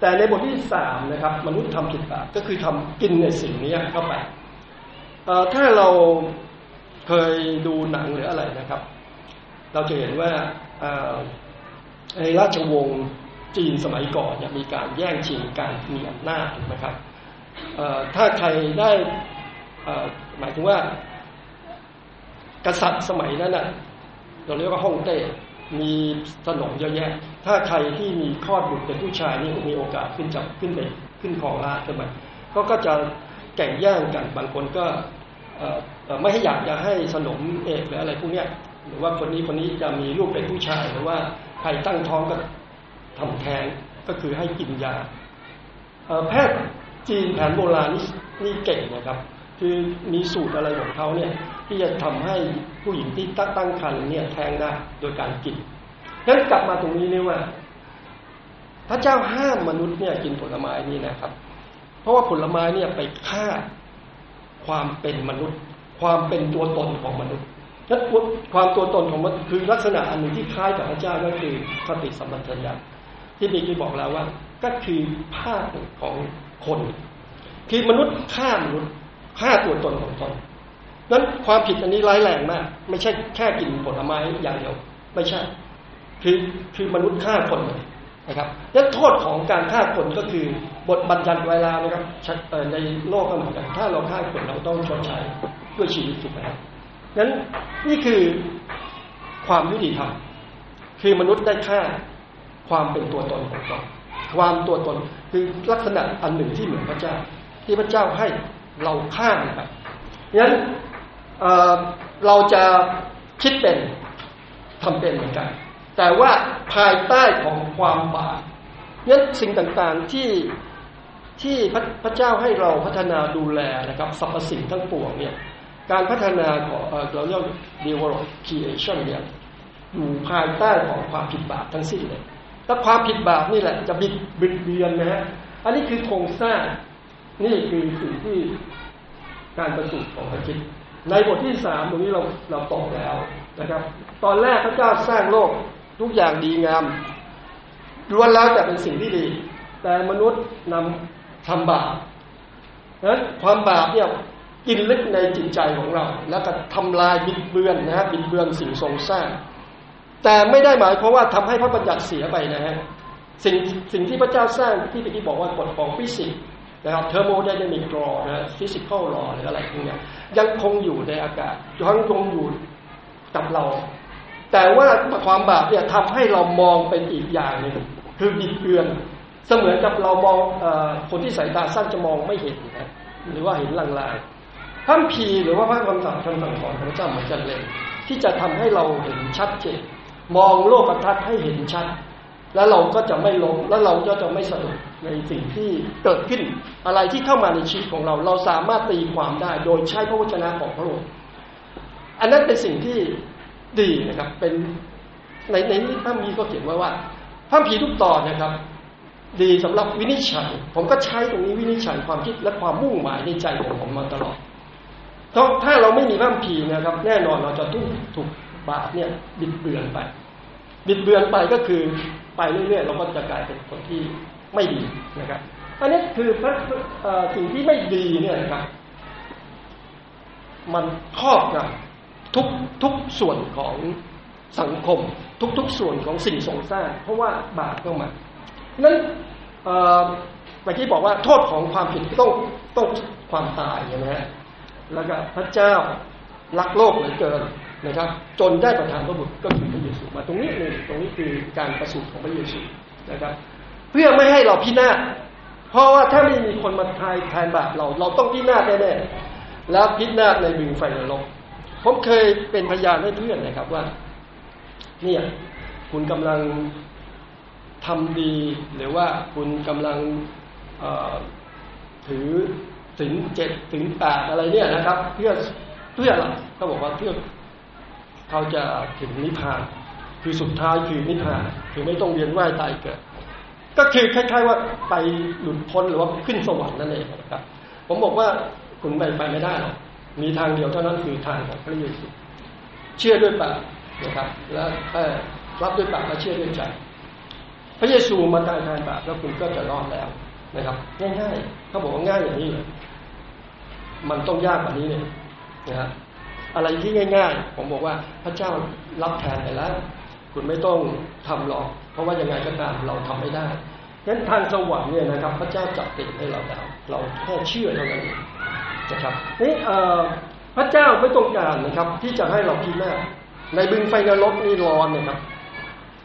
แต่ในบทที่สามนะครับ มนุษย์ทำผิดบาปก็คือทำกินในสิ่งนี้เข้าไปถ้าเราเคยดูหนังหรืออะไรนะครับ เราจะเห็นว่าในราชวงศ์ จีนสมัยก่อนเนี่ยมีการแย่งชิงการมีอำนาจนะครับถ้าใครได้หมายถึงว่า กษัตริย์สมัยนั้นน่ะเราเรียกว่าฮ่องเต้มีสนมเยอะแยะ ถ้าใครที่มีคลอดบุตรเป็นผู้ชายนี่มีโอกาสขึ้นจับขึ้นไปขึ้นของราชขึ้นมาก็ก็จะแข่งแย่งกันบางคนก็ไม่ให้อยากจะให้สนมเอกหรืออะไรพวกนี้หรือว่าคนนี้คนนี้จะมีลูกเป็นผู้ชายหรือว่าใครตั้งท้องก็ ทำแท้งก็คือให้กินยาแพทย์จีนแผนโบราณนี่นี่เก่งนะครับ คือมีสูตรอะไรของเขาเนี่ยที่จะทำให้ผู้หญิงที่ตั้งตั้งครรภ์เนี่ยแท้งได้โดยการกินงั้นกลับมาตรงนี้เนี่ยว่า พระเจ้าห้ามมนุษย์เนี่ยกินผลไม้นี่นะครับ เพราะว่าผลไม้เนี่ยไปฆ่าความเป็นมนุษย์ ความเป็นตัวตนของมนุษย์นั้นความตัวตนของมนุษย์คือลักษณะอันหนึ่งที่คล้ายกับพระเจ้าก็คือสติสัมปชัญญะ ที่มีกี้บอกแล้วว่า ก็คือภาพของคน คือมนุษย์ฆ่ามนุษย์ฆ่าตัวตนของตนนั้นความผิดอันนี้ร้ายแรงมาก ไม่ใช่แค่กินผลไม้อย่างเดียว ไม่ใช่ คือคือมนุษย์ฆ่าคนนะครับและโทษของการฆ่าคนก็คือบทบัญญัติไว้แล้วนะครับในโลกก็เหมือนกันถ้าเราฆ่าคนเราต้องชดใช้ด้วยชีวิตถูกไหมครับนั้นนี่คือความยุติธรรมคือมนุษย์ได้ฆ่า ความเป็นตัวตนของตนความตัวตนคือลักษณะอันหนึ่งที่เหมือนพระเจ้า ที่พระเจ้าให้เราฆ่ามไปงั้นเราจะคิดเป็นทำเป็นเหมือนกัน แต่ว่าภายใต้ของความบาปนั้นสิ่งต่างๆที่ที่พระพระเจ้าให้เราพัฒนาดูแลนะครับสรรพสิ่งทั้งปวงเนี่ยการพัฒนาของเราเรียก develop creation เนี่ยอยู่ภายใต้ของความผิดบาปทั้งสิ้นเลย และความผิดบาปนี่แหละ จะบิดบิดเบือนนะฮะอันนี้คือโครงสร้างนี่คือสิ่งที่การประสูติของพระคิดในบทที่สามตรงนี้เราเราตกแล้วนะครับ ตอนแรกพระเจ้าสร้างโลกทุกอย่างดีงามล้วนแล้วแต่เป็นสิ่งที่ดี แต่มนุษย์นำทำบาปนั้นความบาปเนี่ยกินลึกในจิตใจของเรา แล้วก็ทำลายบิดเบือนนะฮะบิดเบือนสิ่งทรงสร้าง แต่ไม่ได้หมายความว่าทำให้พระบัญญัติเสียไปนะฮะสิ่งสิ่งที่พระเจ้าสร้างที่เมื่อกี้บอกว่ากฎของฟิสิกส์นะครับ thermodynamic law นะ physical law หรืออะไรพวกนี้ยังคงอยู่ในอากาศยังคงอยู่กับเรา แต่ว่าความบาปเนี่ยทำให้เรามองเป็นอีกอย่างหนึ่งคือบิดเบือนเสมือนกับเรามองอคนที่สายตาสั้นจะมองไม่เห็นนะหรือว่าเห็นลางๆท่านพีหรือว่าพระคำสั่งคำสั่งสอนของพระเจ้าเหมือนกันเลยที่จะทำให้เราเห็นชัดเจน มองโลกทัศน์ให้เห็นชัด แล้วเราก็จะไม่ลงแล้วเราก็จะไม่สะดุดในสิ่งที่เกิดขึ้น อะไรที่เข้ามาในชีวิตของเรา เราสามารถตีความได้ โดยใช้พระวจนะของพระองค์อันนั้นเป็นสิ่งที่ดีนะครับ เป็นในในนี้พระมีก็เขียนไว้ว่าพระผีทุกตอนนะครับ ดีสำหรับวินิจฉัย ผมก็ใช้ตรงนี้วินิจฉัยความคิดและความมุ่งหมายในใจของผมมาตลอดถ้าเราไม่มีพระผีนะครับ แน่นอนเราจะถูกถูก บาปเนี่ยบิดเบือนไป บิดเบือนไปก็คือไปเรื่อยๆเราก็จะกลายเป็นคนที่ไม่ดีนะครับอันนี้คือพระสิ่งที่ไม่ดีเนี่ยนะครับ มันครอบงำทุกทุกส่วนของสังคม ทุกๆส่วนของสิ่งสงสร้างเพราะว่าบาปเข้ามานั้นเมื่อกี้บอกว่าโทษของความผิดต้องต้องความตายใช่ไหมฮะแล้วก็พระเจ้ารักโลกเหลือเกิน นะครับ จนได้ประทานพระบุตรก็คือพระเยซูมาตรงนี้เลยตรงนี้คือการประสูติของพระเยซูนะครับ เพื่อไม่ให้เราพินาศเพราะว่าถ้าไม่มีคนมาทายแทนบาปเราเราต้องพินาศแน่ๆแล้วพินาศในบึงไฟนรกผมเคยเป็นพยานให้เพื่อนนะครับว่า เนี่ยคุณกำลังทำดีหรือว่าคุณกำลังถือถึงเจ็ดถึงแปดอะไรเนี่ยนะครับ เพื่อเพื่ออะไรเขาบอกว่าเพื่อ เขาจะถึงนิพพาน คือสุดท้ายคือนิพพาน คือไม่ต้องเวียนว่ายตายเกิด ก็คือคล้ายๆว่าไปหลุดพ้นหรือว่าขึ้นสวรรค์นั่นเองนะครับ ผมบอกว่าคุณไปไปไม่ได้หรอกมีทางเดียวเท่านั้นคือทางของพระเยซูเชื่อด้วยปากนะครับ แล้วรับด้วยปากและเชื่อด้วยใจพระเยซูมาตายแทนบาปแล้วคุณก็จะรอดแล้วนะครับ ง่ายๆเขาบอกว่าง่ายอย่างนี้เลยมันต้องยากกว่านี้เลยนะครับ อะไรที่ง่าย ๆ ผมบอกว่าพระเจ้ารับแทนไปแล้ว คุณไม่ต้องทำหรอก เพราะว่ายังไงก็ตามเราทำไม่ได้งั้นทางสวรรค์เนี่ยนะครับ พระเจ้าจัดติดให้เราแล้วเราแค่เชื่อเท่านั้นเองนะครับนี่พระเจ้าไม่ต้องการนะครับ ที่จะให้เราพินาศในบึงไฟนรกนี่ร้อนนะครับ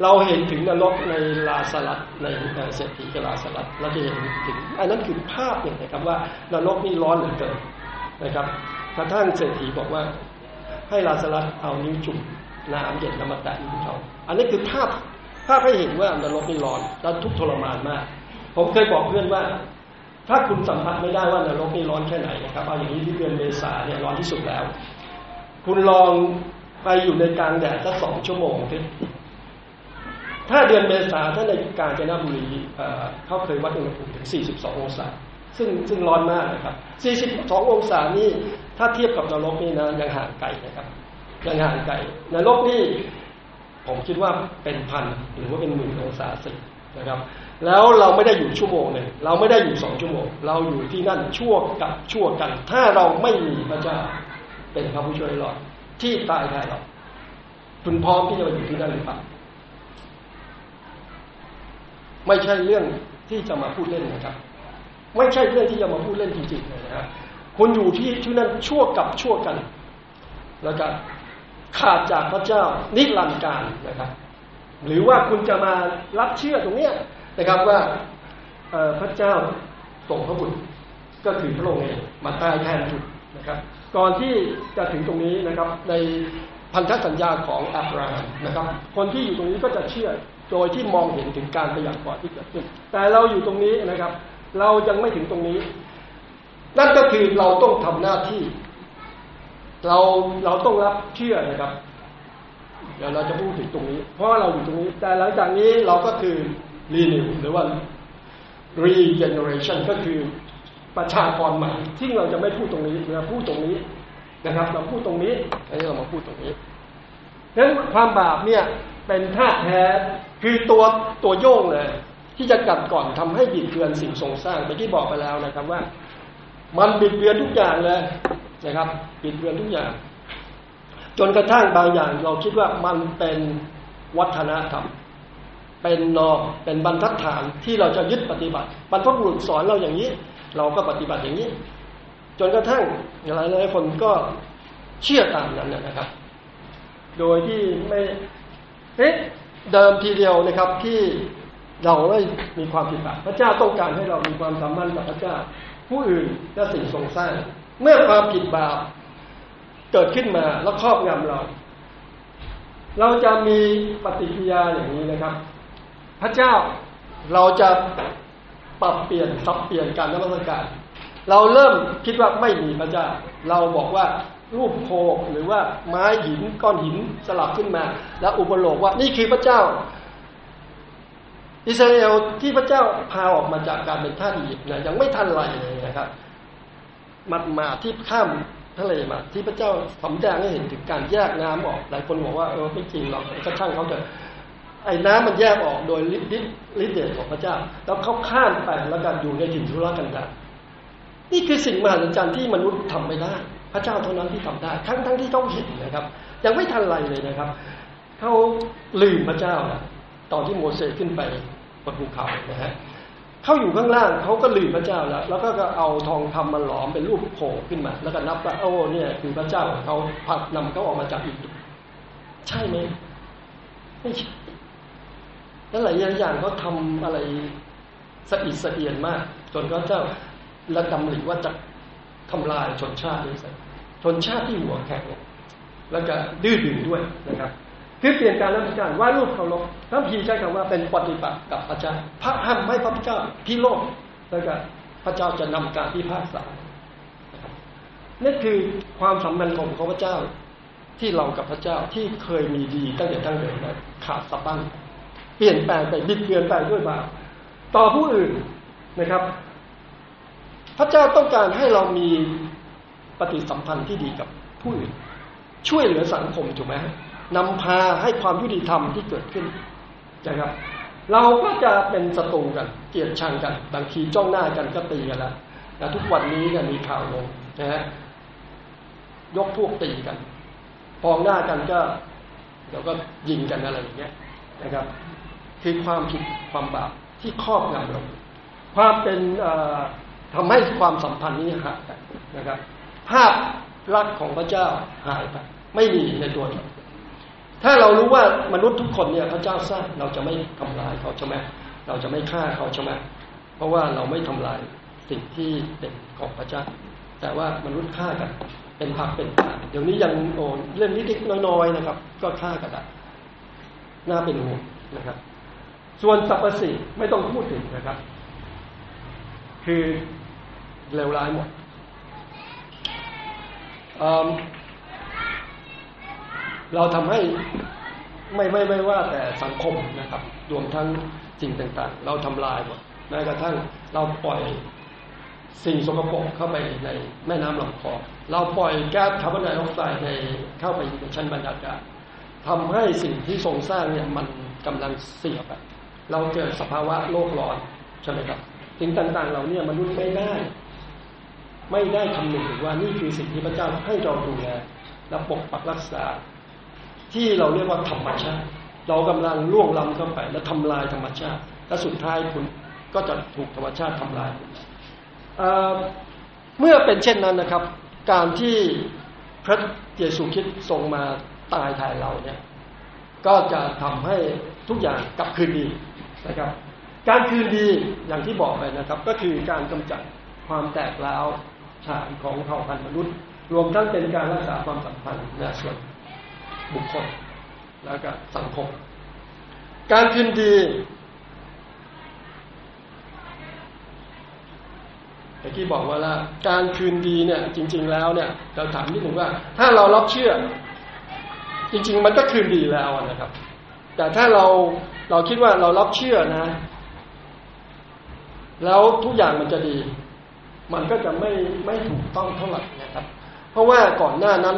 เราเห็นถึงนรกในลาสลัดในเศรษฐีกับลาสลัดเราจะเห็นถึงอันนั้นคือภาพเนี่ยนะครับว่านรกนี่ร้อนเหลือเกินนะครับกระทั่งเศรษฐีบอกว่า ให้ลาสลัดเอานิ้วจุ่มน้ำเย็นแล้วมาแตะนิ้วเขาอันนี้คือภาพภาพให้เห็นว่านรกนี่ร้อนแล้วทุกทรมานมาก ผมเคยบอกเพื่อนว่า ถ้าคุณสัมผัสไม่ได้ว่านรกนี่ร้อนแค่ไหนนะครับเอาอย่างนี้ที่เดือนเมษาเนี่ยร้อนที่สุดแล้ว คุณลองไปอยู่ในกลางแดดสักสองชั่วโมงสิถ้าเดือนเมษาถ้าในกาญจนบุรีเขาเคยวัดอุณหภูมิถึง 42 องศา ซึ่งซึ่งร้อนมากนะครับ 42 องศานี่ ถ้าเทียบกับนรกนี่นะยังห่างไกลนะครับยังห่างไกลนรกนี่ผมคิดว่าเป็นพันหรือว่าเป็นหมื่นองศาสินะครับ แล้วเราไม่ได้อยู่ชั่วโมงหนึ่งเราไม่ได้อยู่สองชั่วโมง เราอยู่ที่นั่นชั่วกับชั่วกัน ถ้าเราไม่มีพระเจ้าเป็นพระผู้ช่วยรอดที่ตายแทนเราคุณพร้อมที่จะไปอยู่ที่นั่นหรือเปล่าไม่ใช่เรื่องที่จะมาพูดเล่นนะครับ ไม่ใช่เรื่องที่จะมาพูดเล่นจริงๆนะครับ คุณอยู่ที่ที่นั่นชั่วกับชั่วกันแล้วก็ขาดจากพระเจ้านิรันดร์การนะครับ หรือว่าคุณจะมารับเชื่อตรงเนี้ยนะครับว่าพระเจ้าส่งพระบุตรก็คือพระองค์เองมาตายแทนคุณนะครับ ก่อนที่จะถึงตรงนี้นะครับ ในพันธสัญญาของอับราฮัมนะครับ คนที่อยู่ตรงนี้ก็จะเชื่อโดยที่มองเห็นถึงการพยากรณ์ที่เกิดขึ้น แต่เราอยู่ตรงนี้นะครับ เรายังไม่ถึงตรงนี้ นั่นก็คือเราต้องทำหน้าที่ เราเราต้องรับเชื่อนะครับ เดี๋ยวเราจะพูดถึงตรงนี้ เพราะเราอยู่ตรงนี้ แต่หลังจากนี้เราก็คือ renew หรือว่า regeneration ก็คือประชากรใหม่ที่เราจะไม่พูดตรงนี้เราพูดตรงนี้นะครับ เราพูดตรงนี้อันนี้เรามาพูดตรงนี้ฉะนั้นความบาปเนี่ยเป็นธาตุแท้คือตัวตัวโยงเลย ที่จะกัดก่อนทำให้บิดเบือนสิ่งทรงสร้างไปที่บอกไปแล้วนะครับว่า มันบิดเบือนทุกอย่างเลยนะครับบิดเบือนทุกอย่าง จนกระทั่งบางอย่าง เราคิดว่ามันเป็นวัฒนธรรมเป็นนอเป็นบรรทัดฐานที่เราจะยึดปฏิบัติบรรพบุรุษสอนเราอย่างนี้ เราก็ปฏิบัติอย่างนี้ จนกระทั่งหลายหลายคนก็เชื่อตามนั้นนะครับ โดยที่ไม่เอ๊ะเดิมทีเดียวนะครับที่เราไม่มีความผิดบาปพระเจ้าต้องการให้เรามีความสัมพันธ์กับพระเจ้า ผู้อื่นและสิ่งทรงสร้าง เมื่อความผิดบาปเกิดขึ้นมาแล้วครอบงำเรา เราจะมีปฏิกิริยาอย่างนี้นะครับ พระเจ้าเราจะปรับเปลี่ยนสับเปลี่ยนการนมัสการ เราเริ่มคิดว่าไม่มีพระเจ้า เราบอกว่ารูปโคหรือว่าไม้หินก้อนหินสลับขึ้นมา แล้วอุปโลกว่านี่คือพระเจ้า อิสราเอลที่พระเจ้าพาออกมาจากการเป็นท่าสอียิปต์นะยังไม่ทันไรเลยนะครับมันมาที่ข้ามทะเลมาที่พระเจ้าสำแดงให้เห็นถึงการแยกน้ำออกหลายคนบอกว่าเออไม่จริงหรอกก็ช่างเขาเถอะไอ้น้ำมันแยกออกโดยฤทธิ์ฤทธิ์เดชของพระเจ้า แล้วเขาข้ามไปแล้วกันอยู่ในถิ่นทุรกันดารนี่คือสิ่งมหัศจรรย์ที่มนุษย์ทำไม่ได้ พระเจ้าเท่านั้นที่ทำได้ ทั้งทั้งที่เขาเห็นนะครับ ยังไม่ทันไรเลยนะครับเขาลืมพระเจ้านะตอนที่โมเสสขึ้นไป บนภูเขานะฮะเขาอยู่ข้างล่างเขาก็ลืมพระเจ้าแล้ว แล้วก็เอาทองคำมาหลอมเป็นรูปโผล่ขึ้นมา แล้วก็นับว่าโอ้เนี่ยคือพระเจ้าเขาผักนำเขาออกมาจากอียิปต์ใช่ไหมไม่ใช่แล้วหลายอย่างเขาทำอะไรสะอิดสะเอียนมาก จนพระเจ้าระดำริว่าจะทำลายชนชาติด้วยซ้ชนชาติที่หัวแข็งแล้วก็ดื้อดึงด้วยนะครับ คือเปลี่ยนการรับการว่ารูปเคารพท่านพีใช้คำว่าเป็นปฏิบัติกับพระเจ้าพระห้ามไม่พระเจ้าพิโลกแล้วก็พระเจ้าจะนำการที่ภาคษานี่คือความสัมพันธ์ของพระเจ้าที่เรากับพระเจ้าที่เคยมีดีตั้งแต่ตั้งเดิมนะขาดสะบั้นเปลี่ยนแปลงไปบิดเบือนไปด้วยบาปต่อผู้อื่นนะครับ พระเจ้าต้องการให้เรามีปฏิสัมพันธ์ที่ดีกับผู้อื่น ช่วยเหลือสังคมถูกไหม นำพาให้ความยุติธรรมที่เกิดขึ้นนะครับ เราก็จะเป็นศัตรูกัน เกลียดชังกัน บางทีจ้องหน้ากันก็ตีกันแล้วนะทุกวันนี้ก็มีข่าวลงนะฮะยกพวกตีกันพองหน้ากันก็เดี๋ยวก็ยิงกันอะไรอย่างเงี้ยนะครับ คือความผิดความบาปที่ครอบงำเราความเป็นทำให้ความสัมพันธ์นี้หายไปนะครับ ภาพลักษณ์ของพระเจ้าหายไปไม่มีในตัวเรา ถ้าเรารู้ว่ามนุษย์ทุกคนเนี่ยพระเจ้าสร้างเราจะไม่ทำลายเขาใช่ไหมเราจะไม่ฆ่าเขาใช่ไหมเพราะว่าเราไม่ทำลายสิ่งที่เป็นของพระเจ้า แต่ว่ามนุษย์ฆ่ากัน เป็นผักเป็นปลาเดี๋ยวนี้ยังโอนเรื่องนิดๆน้อยๆนะครับ ก็ฆ่ากันได้น่าเป็นห่วงนะครับ ส่วนสรรพสิ่งไม่ต้องพูดถึงนะครับ คือเลวร้ายหมด เราทำให้ไม่ไม่ไม่ว่าแต่สังคมนะครับ รวมทั้งสิ่งต่างๆ เราทำลายหมดแม้กระทั่งเราปล่อยสิ่งสกปรกเข้าไปในแม่น้ำลำคลองเราปล่อยแก๊สคาร์บอนไดออกไซด์ในเข้าไปในชั้นบรรยากาศทำให้สิ่งที่ทรงสร้างเนี่ยมันกำลังเสียไปเราเกิดสภาวะโลกร้อนใช่ไหมครับสิ่งต่างๆ เราเนี่ยมนุษย์ไม่ได้ ไม่ได้คำนึงถึงว่านี่คือสิ่งที่พระเจ้าให้เราดูแลและปกปักรักษา ที่เราเรียกว่าธรรมชาติ เรากำลังล่วงล้ำเข้าไป และทำลายธรรมชาติ และสุดท้ายคุณก็จะถูกธรรมชาติทำลายเมื่อเป็นเช่นนั้นนะครับ การที่พระเยซูคริสต์ทรงมาตายแทนเราเนี่ยก็จะทำให้ทุกอย่างกลับคืนดีนะครับ การคืนดีอย่างที่บอกไปนะครับ ก็คือการกำจัดความแตกร้าวฉานของเผ่าพันธุ์มนุษย์ รวมทั้งเป็นการรักษาความสัมพันธ์ในส่วน บุคคล แล้วก็สังคม การคืนดีแต่ที่บอกว่าละการคืนดีเนี่ย จริง ๆ แล้วเนี่ยเราถามนิดหนึ่งว่า ถ้าเรารับเชื่อ จริง ๆ มันก็คืนดีแล้วนะครับ แต่ถ้าเราเราคิดว่าเรารับเชื่อนะ แล้วทุกอย่างมันจะดี มันก็จะไม่ไม่ถูกต้องเท่าไหร่นะครับ เพราะว่าก่อนหน้านั้น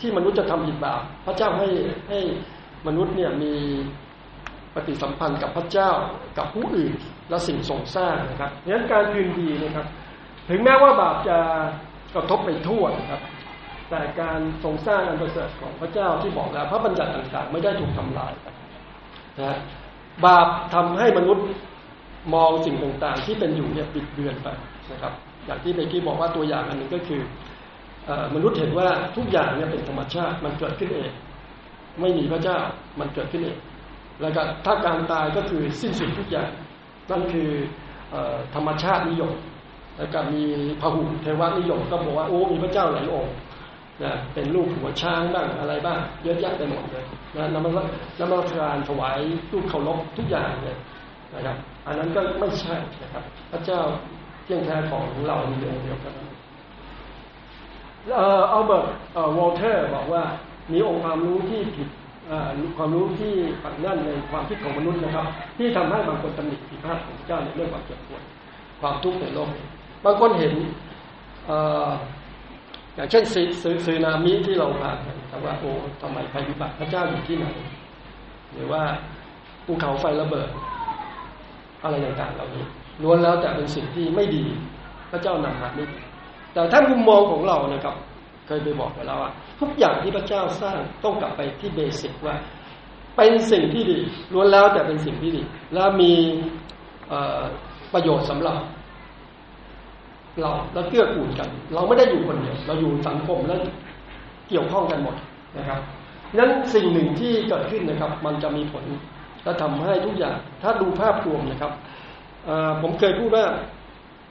ที่มนุษย์จะทำผิดบาปพระเจ้าให้ให้มนุษย์เนี่ยมีปฏิสัมพันธ์กับพระเจ้ากับผู้อื่นและสิ่งทรงสร้างนะครับงนั้นการคืนดีนะครับ ถึงแม้ว่าบาปจะกระทบไปทั่วนะครับ แต่การทรงสร้างอันประเสริฐของพระเจ้าที่บอกแล้ว พระบัญญัติต่างๆ ไม่ได้ถูกทำลายนะบาปทำให้มนุษย์มองสิ่งต่างๆ ที่เป็นอยู่เนี่ยปิดเบือนไปนะครับ อย่างที่เบกี้บอกว่าตัวอย่างอันหนึ่งก็คือ มนุษย์เห็นว่าทุกอย่างเนี่ยเป็นธรรมชาติมันเกิดขึ้นเอง ไม่มีพระเจ้ามันเกิดขึ้นเอง แล้วก็ถ้าการตายก็คือสิ้นสุดทุกอย่าง นั่นคือธรรมชาตินิยม แล้วก็มีพหุเทวนิยมก็บอกว่าโอ้มีพระเจ้าหลายองค์นะเป็นลูกหัวช้างบ้างอะไรบ้างเยอะแยะไปหมดเลยนะนำมานำมาการถวายรูปเคารพทุกอย่างเลยนะครับ อันนั้นก็ไม่ใช่นะครับ พระเจ้าเที่ยงแท้ของเรามีองค์เดียวกัน เอออัลเบิร์ตวอลเทอร์บอกว่ามีองค์ความรู้ที่ผิดความรู้ที่ฝังแน่นในความคิดของมนุษย์นะครับ ที่ทำให้บางคนตำหนิผิดพลาดของเจ้าในเรื่องความเจ็บปวดความทุกข์ในโลก บางคนเห็นอย่างเช่นซื้อนามิที่เราผ่านแต่ว่าโอ้ทำไมภัยพิบัติพระเจ้าอยู่ที่ไหน หรือว่าภูเขาไฟระเบิด อะไรต่างๆเหล่านี้ล้วนแล้วแต่เป็นสิ่งที่ไม่ดี พระเจ้านำมาไม่ดี แต่ถ้ามุมมองของเรานะครับ เคยไปบอกไปแล้วว่า ทุกอย่างที่พระเจ้าสร้างต้องกลับไปที่เบสิกว่า เป็นสิ่งที่ดีล้วนแล้วแต่เป็นสิ่งที่ดี และมีประโยชน์สำหรับ เราแล้วเกื้อกูลกัน เราไม่ได้อยู่คนเดียวเราอยู่สังคมแล้วเกี่ยวข้องกันหมดนะครับนั้นสิ่งหนึ่งที่เกิดขึ้นนะครับ มันจะมีผลและทำให้ทุกอย่าง ถ้าดูภาพรวมนะครับผมเคยพูดว่า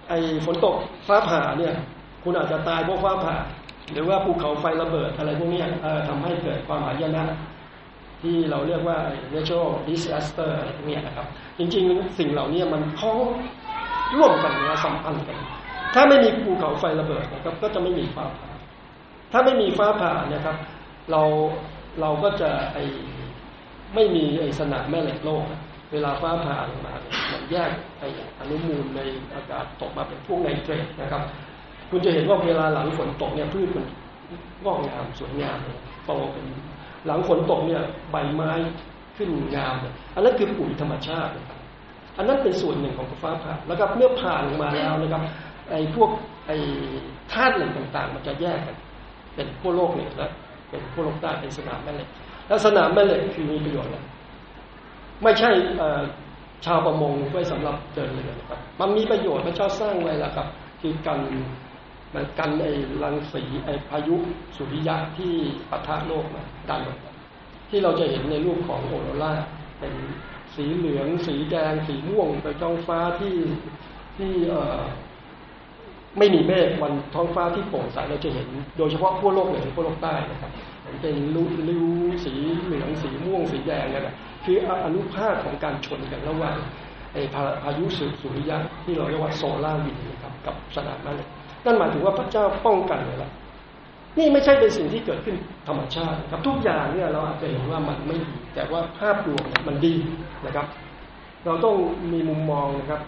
ไอ้ฝนตกฟ้าผ่าเนี่ย คุณอาจจะตายเพราะฟ้าผ่าหรือว่าภูเขาไฟระเบิดอะไรพวกนี้ทำให้เกิดความหายนะที่เราเรียกว่า natural disaster อะไรพวกนี้นะครับ จริงๆ สิ่งเหล่านี้มันพ้องร่วมกันนะสัมพันธ์กัน ถ้าไม่มีภูเขาไฟระเบิดนะครับ ก็จะไม่มีฟ้าผ่า ถ้าไม่มีฟ้าผ่านะครับ เราเราก็จะไอไม่มีไอสนามแม่เหล็กโลก เวลาฟ้าผ่าลงมา มันแยกไออนุมูลในอากาศตกมาเป็นพวกไนเตรตนะครับ คุณจะเห็นว่าเวลาหลังฝนตกเนี่ยพืชมันงอกงามสวยงามโตเป็นหลังฝนตกเนี่ยใบไม้ขึ้นงาม อันนั้นคือปุ๋ยธรรมชาติ อันนั้นเป็นส่วนหนึ่งของฟ้าผ่าแล้วก็เมื่อผ่านลงมาแล้วนะครับไอ้พวกไอ้ธาตุเหล็กต่างๆ มันจะแยกกัน เป็นพวกโลกเหล็กและเป็นพวกโลกใต้เป็นสนามแม่เหล็กแล้วสนามแม่เหล็กคือมีประโยชน์อะไรไม่ใช่ชาวประมงไว้สำหรับเดินเรือครับมันมีประโยชน์พระเจ้าสร้างไว้แล้วครับ คือกัน มันกันไอ้รังสีไอ้พายุสุริยะที่ปะทะโลกมาดันที่เราจะเห็นในรูปของโอโรราเป็นสีเหลือง สีแดง สีม่วงไปท้องฟ้าที่ที่เอ่อไม่มีเมฆวันท้องฟ้าที่โปร่งใสเราจะเห็น โดยเฉพาะขั้วโลกเหนือขั้วโลกใต้นะครับเป็นริ้วสีเหลืองสีม่วง สีแดงนั่นแหละคืออนุภาคของการชนกันระหว่างไอ้พายุสุริยะที่เราเรียกว่าโซลาร์วินนะครับกับสนามนั่น นั่นหมายถึงว่าพระเจ้าป้องกันเลยละนี่ไม่ใช่เป็นสิ่งที่เกิดขึ้นธรรมชาติครับทุกอย่างเนี่ยเราอาจจะเห็นว่ามันไม่ดี แต่ว่าภาพรวมมันดีนะครับ เราต้องมีมุมมองนะครับ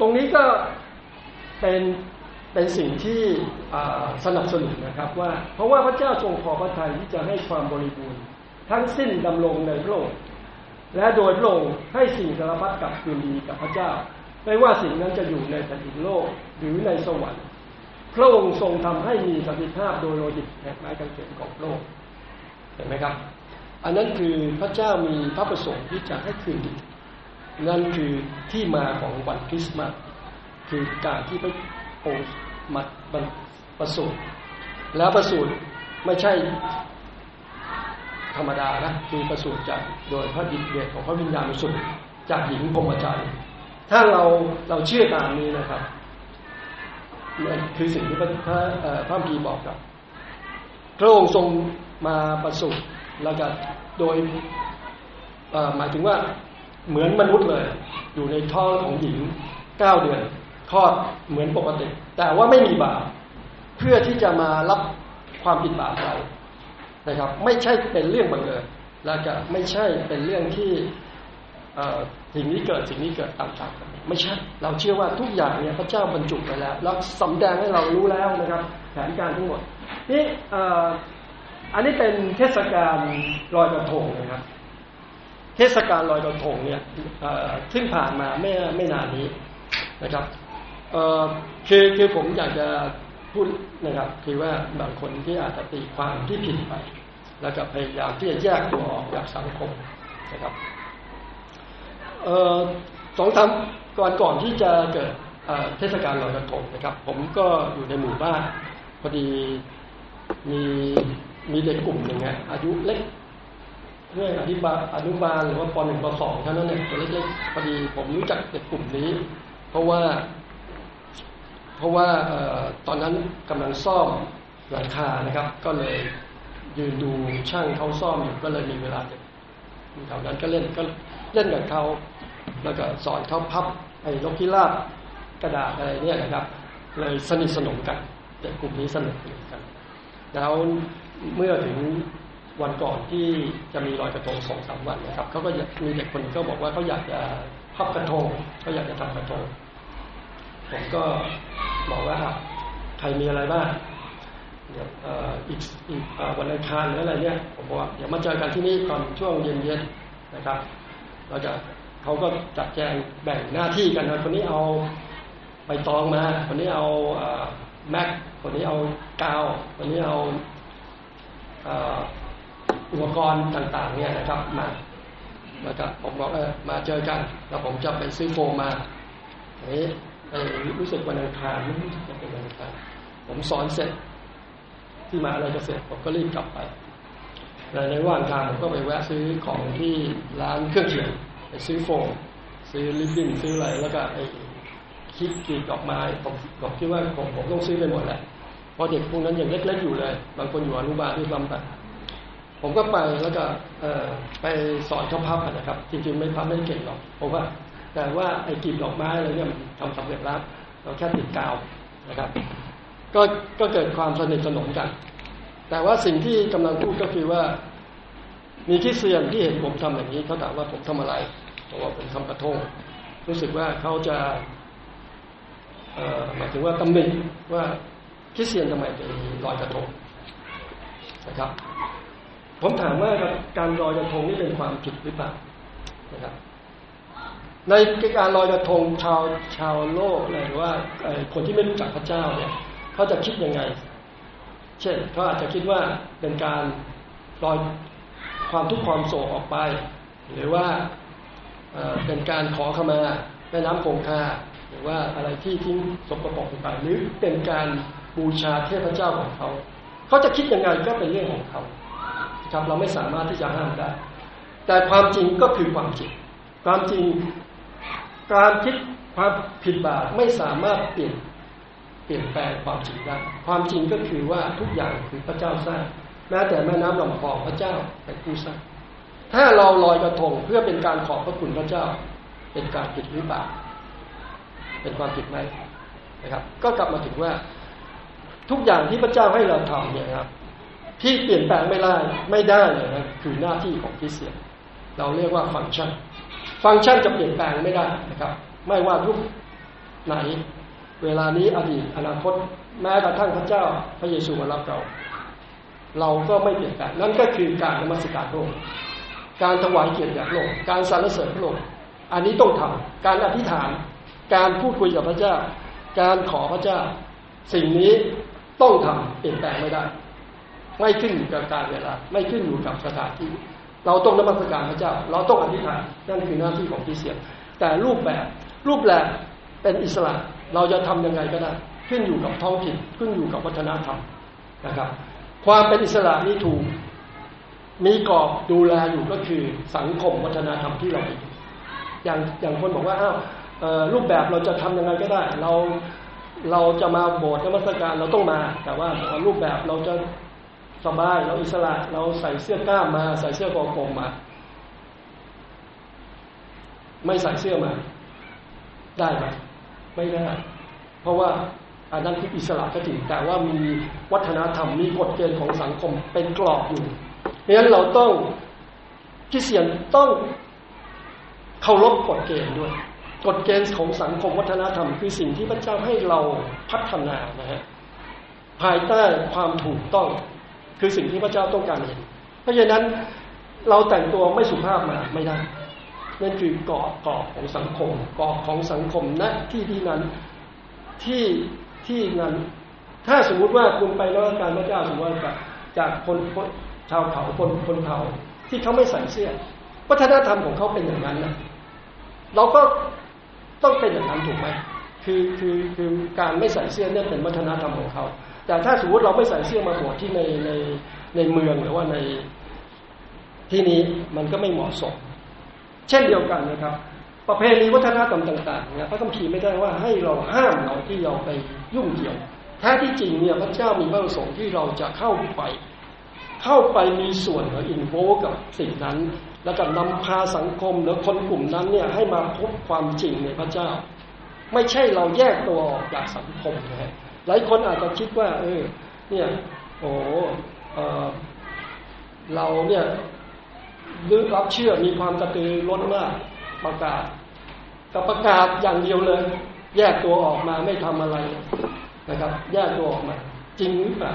ตรงนี้ก็เป็นเป็นสิ่งที่สนับสนุนนะครับว่าเพราะว่าพระเจ้าทรงพอพระทัยที่จะให้ความบริบูรณ์ ทั้งสิ้นดำรงในโลกและโดยพระองค์ให้สิ่งสารพัดกับคืนดีกับพระเจ้า ไม่ว่าสิ่งนั้นจะอยู่ในแผ่นดินโลกหรือในสวรรค์ พระองค์ทรงทำให้มีสันติภาพโดยโลจิตแห่งไม้กางเขนของโลกเห็นไหมครับ อันนั้นคือพระเจ้ามีพระประสงค์ที่จะให้คืนดีนั่นคือที่มาของวันคริสต์มาสคือการที่พระองค์มาประสูติแล้วประสูติไม่ใช่ธรรมดานะคือประสูติจากโดยพระดิเดชของพระวิญญาณสุดจากหญิงพรมจารย์ ถ้าเราเราเชื่อตามนี้นะครับนี่คือสิ่งที่พระพระพระพีบอกกับ พระองค์ทรงมาประสูติแล้วก็โดยหมายถึงว่าเหมือนมนุษย์เลย อยู่ในท้องของหญิงเก้าเดือนคลอดเหมือนปกติ แต่ว่าไม่มีบาปเพื่อที่จะมารับความผิดบาปเรานะครับ ไม่ใช่เป็นเรื่องบังเอิญและจะไม่ใช่เป็นเรื่องที่ สิ่งนี้เกิดสิ่งนี้เกิดต่ามๆไม่ใช่ เราเชื่อว่าทุกอย่างเนี่ยพระเจ้าบรรจุไปแล้วแล้วสำแดงให้เรารู้แล้วนะครับ แผนการทั้งหมดนี่อันนี้เป็นเทศกาลลอยกระทงนะครับ เทศกาลลอยกระทงเนี่ยซึ่งผ่านมาไม่ไม่นานนี้นะครับคือคือผมอยากจะพูดนะครับคือว่าบางคนที่อาจจะตีความที่ผิดไป แล้วก็พยายามที่จะแยกตัวออกจากสังคมนะครับ สองสามก่อนก่อนที่จะเกิดเทศกาลลอยกระทงนะครับ ผมก็อยู่ในหมู่บ้าน พอดีมีมีเด็กกลุ่มหนึ่งฮะอายุเล็กเรื่องอธิบาอนุบาลหรือว่าปหนึ่งปสองเท่านั้นเนี่ยตัวเล็กๆพอดีผมรู้จักเด็กกลุ่มนี้ เพราะว่า เพราะว่าตอนนั้นกำลังซ่อมหลังคานะครับ ก็เลยยืนดูช่างเขาซ่อมอยู่ก็เลยมีเวลาเด็ แถวนั้นก็เล่นก็เล่นกับเขาแล้วก็สอนเขาพับไอ้นกพิราบกระดาษอะไรเนี่ยนะครับ เลยสนิทสนมกันเด็กลุ่มนี้สนิทกันแล้วเมื่อถึงวันก่อนที่จะมีลอยกระทงสองสามวันนะครับเขาก็มีเด็กคนก็บอกว่าเขาอยากจะพับกระทงเขาอยากจะทำกระทงผมก็บอกว่าใครมีอะไรบ้าง อีกอีกวันอังคารหรืออะไรเนี่ยผมบอกว่าเดี๋ยวมาเจอกันที่นี่ตอนช่วงเย็นๆนะครับ เราจะเขาก็จัดแจงแบ่งหน้าที่กันนะคนนี้เอาใบตองมาคนนี้เอาแม็กคนนี้เอากาวคนนี้เอาอุปกรณ์ต่างๆเนี่ยนะครับมาแล้วก็ผมบอกเออมาเจอกันแล้วผมจะไปซื้อโฟมมาอันนี้รู้สึกวันอังคารรู้สึกจะเป็นวันอังคารผมสอนเสร็จ ที่มาอะไรจะเสร็จผมก็รีบกลับไปในระหว่างทางผมก็ไปแวะซื้อของที่ร้านเครื่องเขียนไปซื้อโฟมซื้อลิปบิ้นซื้ออะไรแล้วก็ไอ้คิดกีดดอกไม้ผมบอกคิดว่าผมผมต้องซื้อไปหมดแหละเพราะเด็กพวกนั้นยังเล็กๆอยู่เลย บางคนอยู่อนุบาลด้วยซ้ำไปผมก็ไปแล้วก็เออไปสอนเขาพับนะครับ จริงๆไม่พับไม่เก่งหรอกผมว่า แต่ว่าไอ้กีบดอกไม้อะไรเนี่ยทำสำเร็จแล้วเราแค่ติดกาวนะครับ ก็ก็เกิดความสนิทสนมกัน แต่ว่าสิ่งที่กำลังพูดก็คือว่า มีที่เซียนที่เห็นผมทำอย่างนี้เขาถามว่าผมทำอะไรบอกว่าผมทำกระทงรู้สึกว่าเขาจะหมายถึงว่าตำหนิว่าคริสเตียนทำไมไปลอยกระทงนะครับ ผมถามว่าการลอยกระทงนี่เป็นความผิดหรือเปล่านะครับ ในการลอยกระทงชาวชาวโลกหรือว่าคนที่ไม่รู้จักพระเจ้าเนี่ย เขาจะคิดยังไง เช่นเขาอาจจะคิดว่าเป็นการลอยความทุกข์ความโศกออกไป หรือว่าเป็นการขอขมาแม่น้ำคงคาหรือว่าอะไรที่ทิ้งสกปรกไปหรือเป็นการบูชาเทพเจ้าของเขาเขาจะคิดยังไงก็เป็นเรื่องของเขาครับเราไม่สามารถที่จะห้ามได้ แต่ความจริงก็คือความจริง ความจริง การคิดความผิดบาปไม่สามารถเปลี่ยน เปลี่ยนแปลงความจริงได้ความจริงก็คือว่าทุกอย่างคือพระเจ้าสร้างแม้แต่แม่น้ำลำคลองพระเจ้าเป็นผู้สร้างถ้าเราลอยกระทงเพื่อเป็นการขอบพระคุณพระเจ้า เป็นการผิดหรือเปล่าเป็นความผิดไหมนะครับ ก็กลับมาถึงว่า ทุกอย่างที่พระเจ้าให้เราทำเนี่ยครับ ที่เปลี่ยนแปลงไม่ได้ไม่ได้เลยนะคือหน้าที่ของคริสเตียนเราเรียกว่าฟังก์ชัน ฟังก์ชันจะเปลี่ยนแปลงไม่ได้นะครับ ไม่ว่ารูปไหน เวลานี้อดีตอนาคต แม้กระทั่งพระเจ้าพระเยซูมารับเรา เราก็ไม่เปลี่ยนแปลงนั่นก็คือการนมัสการพระองค์การถวายเกียรติแด่พระองค์การสรรเสริญพระองค์อันนี้ต้องทำการอธิษฐาน การพูดคุยกับพระเจ้า การขอพระเจ้า สิ่งนี้ต้องทำเปลี่ยนแปลงไม่ได้ ไม่ขึ้นอยู่กับการเวลา ไม่ขึ้นอยู่กับสถานที่ เราต้องนมัสการพระเจ้า เราต้องอธิษฐานนั่นคือหน้าที่ของคริสเตียนแต่รูปแบบรูปแบบเป็นอิสระ เราจะทํำยังไงก็ได้ ขึ้นอยู่กับท้องถิ่นขึ้นอยู่กับวัฒนธรรมนะครับ ความเป็นอิสระนี้ถูก มีกรอบดูแลอยู่ก็คือสังคมวัฒนธรรมที่เรามีอย่างอย่างคนบอกว่าอ้าวรูปแบบเราจะทํำยังไงก็ได้ เราเราจะมาโบสถ์นมัสการเราต้องมา แต่ว่ารูปแบบเราจะสบายเราอิสระเราใส่เสื้อกล้ามมา ใส่เสื้อกอกลมมา ไม่ใส่เสื้อมา ได้ไหม ไม่ได้ เพราะว่าอันนั้นคืออิสระก็จริงแต่ว่ามีวัฒนธรรมมีกฎเกณฑ์ของสังคมเป็นกรอบอยู่เพราะฉะนั้นเราต้องคริสเตียนต้องเคารพกฎเกณฑ์ด้วย กฎเกณฑ์ของสังคมวัฒนธรรม คือสิ่งที่พระเจ้าให้เราพัฒนานะฮะภายใต้ความถูกต้อง คือสิ่งที่พระเจ้าต้องการเห็น เพราะฉะนั้นเราแต่งตัวไม่สุภาพมาไม่ได้ นั่นคือกรอบกรอบของสังคมกรอบของสังคมณที่ที่นั้นที่ที่นั้น ถ้าสมมุติว่าคุณไปแล้วการพระเจ้าสมมติว่าจากคนชาวเขาคนคนเขาที่เขาไม่ใส่เสื้อวัฒนธรรมของเขาเป็นอย่างนั้นนะเราก็ต้องเป็นอย่างนั้นถูกไหมคือคือคือการไม่ใส่เสื้อเนี่ยเป็นวัฒนธรรมของเขา แต่ถ้าสมมติเราไม่ใส่เสื้อมาบวชที่ในในในเมืองหรือว่าในที่นี้มันก็ไม่เหมาะสม เช่นเดียวกันนะครับ ประเพณีวัฒนธรรมต่างๆเนี่ยพระคัมภีร์ไม่ได้ว่าให้เราห้ามเราที่เราไปยุ่งเกี่ยวแท้ที่จริงเนี่ยพระเจ้ามีพระประสงค์ที่เราจะเข้าไป เข้าไปมีส่วนหรืออินโวกับสิ่งนั้น แล้วก็นำพาสังคมหรือคนกลุ่มนั้นเนี่ยให้มาพบความจริงในพระเจ้า ไม่ใช่เราแยกตัวออกจากสังคมนะฮะหลายคนอาจจะคิดว่า เออ เนี่ย โอ้เออเราเนี่ย ลึกรับเชื่อมีความกระตือร้นมากประกาศกับประกาศอย่างเดียวเลย แยกตัวออกมาไม่ทำอะไรนะครับ แยกตัวออกมา จริงหรือเปล่า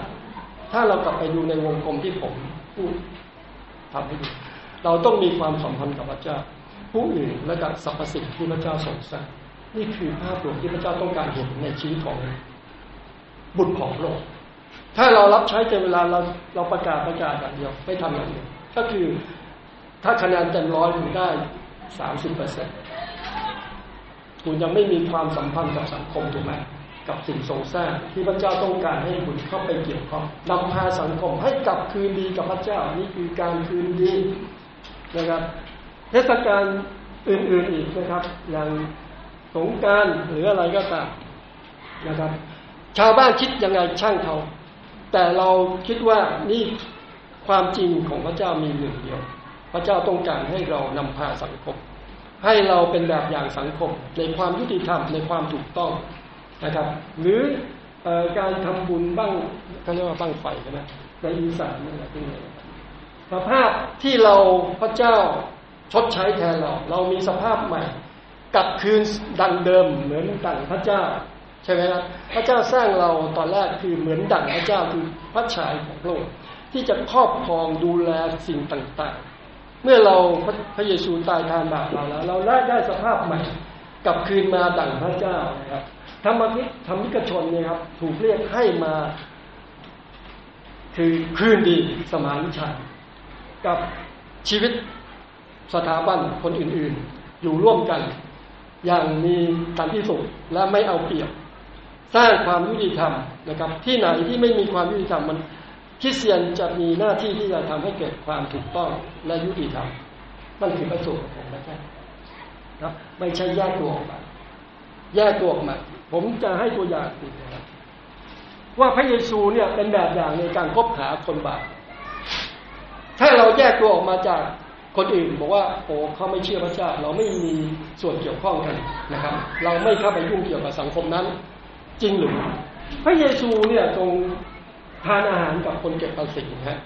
ถ้าเรากลับไปดูในวงกลมที่ผมพูดทำให้ดูเราต้องมีความสัมพันธ์กับพระเจ้า ผู้อื่นและกับสรรพสิ่งที่พระเจ้าทรงสร้างนี่คือภาพรวมที่พระเจ้าต้องการเห็นในชีวิตของบุตรของโลก ถ้าเรารับใช้แต่เวลาเราเราประกาศประกาศอย่างเดียวไม่ทำอย่างเดียวก็คือ ถ้าคะแนนเต็มร้อยคุณได้สามสิบเปอร์เซ็นต์คุณยังไม่มีความสัมพันธ์กับสังคมถูกไหมกับสิ่งทรงสร้างที่พระเจ้าต้องการให้คุณเข้าไปเกี่ยวข้องนำพาสังคมให้กลับคืนดีกับพระเจ้านี่คือการคืนดีนะครับเทศกาลอื่นๆอีกนะครับ อย่างสงการหรืออะไรก็ตามนะครับ ชาวบ้านคิดยังไงช่างเขา แต่เราคิดว่านี่ความจริงของพระเจ้ามีหนึ่งเดียว พระเจ้าต้องการให้เรานำพาสังคม ให้เราเป็นแบบอย่างสังคม ในความยุติธรรมในความถูกต้องนะครับ หรืออการทำบุญบ้างเขาเรียกว่าบ้างไฟกันนะในอีสานนั่นแหละที่นี่สภาพที่เราพระเจ้าชดใช้แทนเรา เรามีสภาพใหม่ กลับคืนดังเดิมเหมือนดั่งพระเจ้าใช่ไหมครับพระเจ้าสร้างเราตอนแรกคือเหมือนดั่งพระเจ้าคือพระฉายของโลกที่จะครอบครองดูแลสิ่งต่างๆ เมื่อเราพระเยซูตายทานบาปเราแล้ว เราได้ได้สภาพใหม่กลับคืนมาดั่งพระเจ้านะครับธรรมนิธรรมิกชนเนี่ยครับ ถูกเรียกให้มา คือคืนดีสมานฉันกับชีวิตสถาบันคนอื่นๆ อยู่ร่วมกัน อย่างมีสันติสุขและไม่เอาเปรียบ สร้างความยุติธรรมนะครับ ที่ไหนที่ไม่มีความยุติธรรมมัน ริสเตียนจะมีหน้าที่ที่จะทำให้เกิดความถูกต้องและยุติธรรมนั่นคือประสงค์ของพระเจ้าครับไม่ใช่แยกตัวออกมาแยกตัวออกมา ผมจะให้ตัวอย่างอีกนะครับว่าพระเยซูเนี่ยเป็นแบบอย่างในการคบหาคนบาปถ้าเราแยกตัวออกมาจากคนอื่นบอกว่าโอ้เขาไม่เชื่อพระเจ้า เราไม่มีส่วนเกี่ยวข้องกันนะครับ เราไม่เข้าไปยุ่งเกี่ยวกับสังคมนั้น จริงหรือพระเยซูเนี่ยทรง ทานอาหารกับคนเก็บภาษีนะฮะ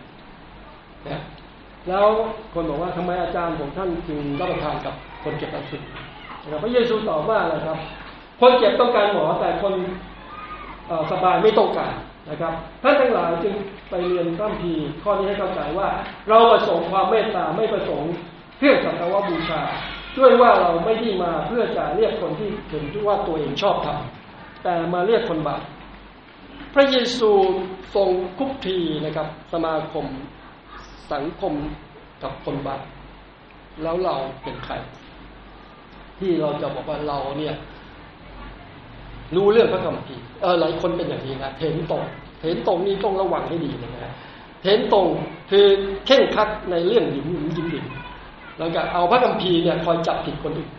นะแล้วคนบอกว่าทำไมอาจารย์ของท่านจึงรับประทานกับคนเก็บภาษีนะพระเยซูตอบว่าอะไรครับ คนเจ็บต้องการหมอแต่คนสบายไม่ต้องการนะครับท่านทั้งหลายจึงไปเรียนข้ามพีข้อนี้ให้เข้าใจว่า เราประสงค์ความเมตตาไม่ประสงค์เพื่อสักการะบูชา ด้วยว่าเราไม่ได้มาเพื่อจะเรียกคนที่เห็นว่าตัวเองชอบทำแต่มาเรียกคนบาป ระเยซูทรงคุกทีนะครับ สมาคมสังคมกับคนบาปแล้วเราเป็นใคร ที่เราจะบอกว่าเราเนี่ย รู้เรื่องพระคัมภีร์เออหลายคนเป็นอย่างนี้นะเห็นตรงเห็นตรงนี้ต้องระวังให้ดีนะฮะเห็นตรงคือเข่งคัดในเรื่องหยิมหยิมหยิมหยิมแล้วก็เอาพระคัมภีร์เนี่ยคอยจับผิดคนอื่น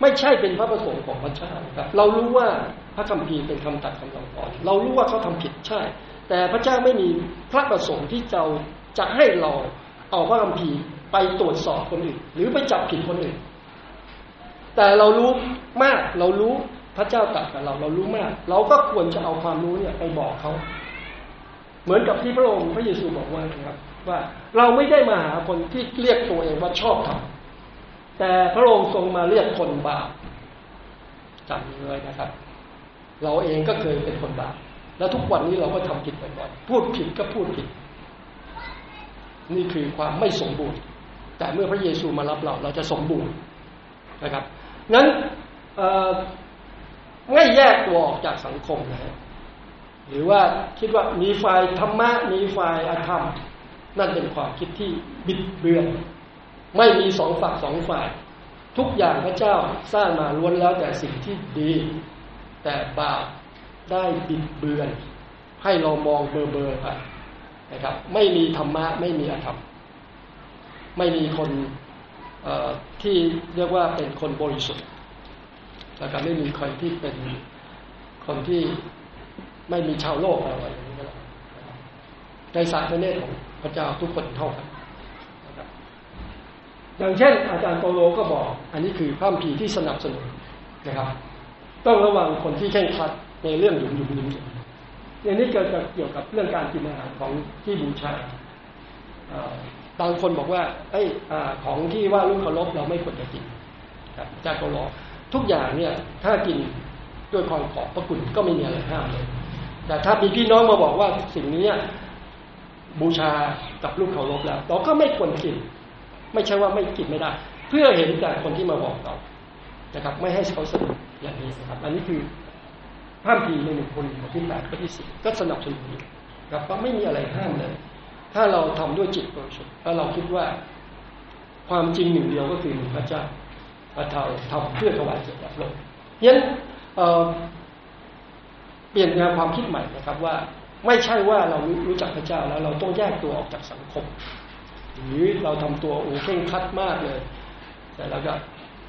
ไม่ใช่เป็นพระประสงค์ของพระเจ้าครับ เรารู้ว่า พระคัมภีร์เป็นคำตัดคำสั่งสอน เรารู้ว่าเขาทำผิดใช่ แต่พระเจ้าไม่มีพระประสงค์ที่จะจะให้เราเอาพระคัมภีร์ไปตรวจสอบคนอื่น หรือไปจับผิดคนอื่น แต่เรารู้มากเรารู้พระเจ้าตรัสกับเราเรารู้มาก เราก็ควรจะเอาความรู้เนี่ยไปบอกเขา เหมือนกับที่พระองค์พระเยซูบอกว่านะครับ ว่าเราไม่ได้มาหาคนที่เรียกตัวเองว่าชอบทำแต่พระองค์ทรงมาเรียกคนบาปจำเลยนะครับ เราเองก็เคยเป็นคนบาปแล้วทุกวันนี้เราก็ทำผิดบ่อยๆพูดผิดก็พูดผิด นี่คือความไม่สมบูรณ์ แต่เมื่อพระเยซูมารับเราเราจะสมบูรณ์นะครับนั้นไม่แยกตัวออกจากสังคมนะฮะหรือว่าคิดว่ามีฝ่ายธรรมะมีฝ่ายอธรรม นั่นเป็นความคิดที่บิดเบือน ไม่มีสองฝักสองฝ่าย ทุกอย่างพระเจ้าสร้างมาล้วนแล้วแต่สิ่งที่ดี แต่บาปได้บิดเบือน ให้เรามองเบอร์เบอร์ไปนะครับ ไม่มีธรรมะไม่มีอธรรม ไม่มีคนที่เรียกว่าเป็นคนบริสุทธิ์นะครับไม่มีคนที่เป็นคนที่ไม่มีชาวโลกอะไรอย่างนี้ก็แล้วในสายพระเนตของพระเจ้าทุกคนเท่ากันอย่างเช่น อาจารย์โปโลก็บอก อันนี้คือพระพีที่สนับสนุนนะครับ ต้องระวังคนที่แข่งขัดในเรื่องหยุมหยุมหยุมอย่างนี้เกิดเกี่ยวกับเรื่องการกินอาหารของที่บูชาบางคนบอกว่าไอ้ของที่ว่าลูกเคารพเราไม่ควรจะกินครับอาจารย์โปโลทุกอย่างเนี่ย ถ้ากินด้วยความขอบพระคุณก็ไม่มีอะไรห้ามเลย แต่ถ้ามีพี่น้องมาบอกว่าสิ่งนี้บูชากับลูกเคารพแล้ว เราก็ไม่ควรกิน ไม่ใช่ว่าไม่กินไม่ได้ เพื่อเห็นแต่คนที่มาบอกเรา นะครับ ไม่ให้เขาสนุกอย่างนี้นะครับ อันนี้คือห้ามพีในหนึ่งคนบทที่แปดข้อที่สิบก็สนับสนุนครับก็ไม่มีอะไรห้ามเลย ถ้าเราทำด้วยจิตบริสุทธิ์แล้วเราคิดว่า ความจริงหนึ่งเดียวก็คือหนึ่งพระเจ้าเราทำเพื่อถวายเกียรติแด่พระองค์ยันเปลี่ยนแนวความคิดใหม่นะครับว่า ไม่ใช่ว่าเรารู้จักพระเจ้าแล้ว เราต้องแยกตัวออกจากสังคม หรือเราทำตัวโอ้เข่งคัดมากเลยแต่เราก็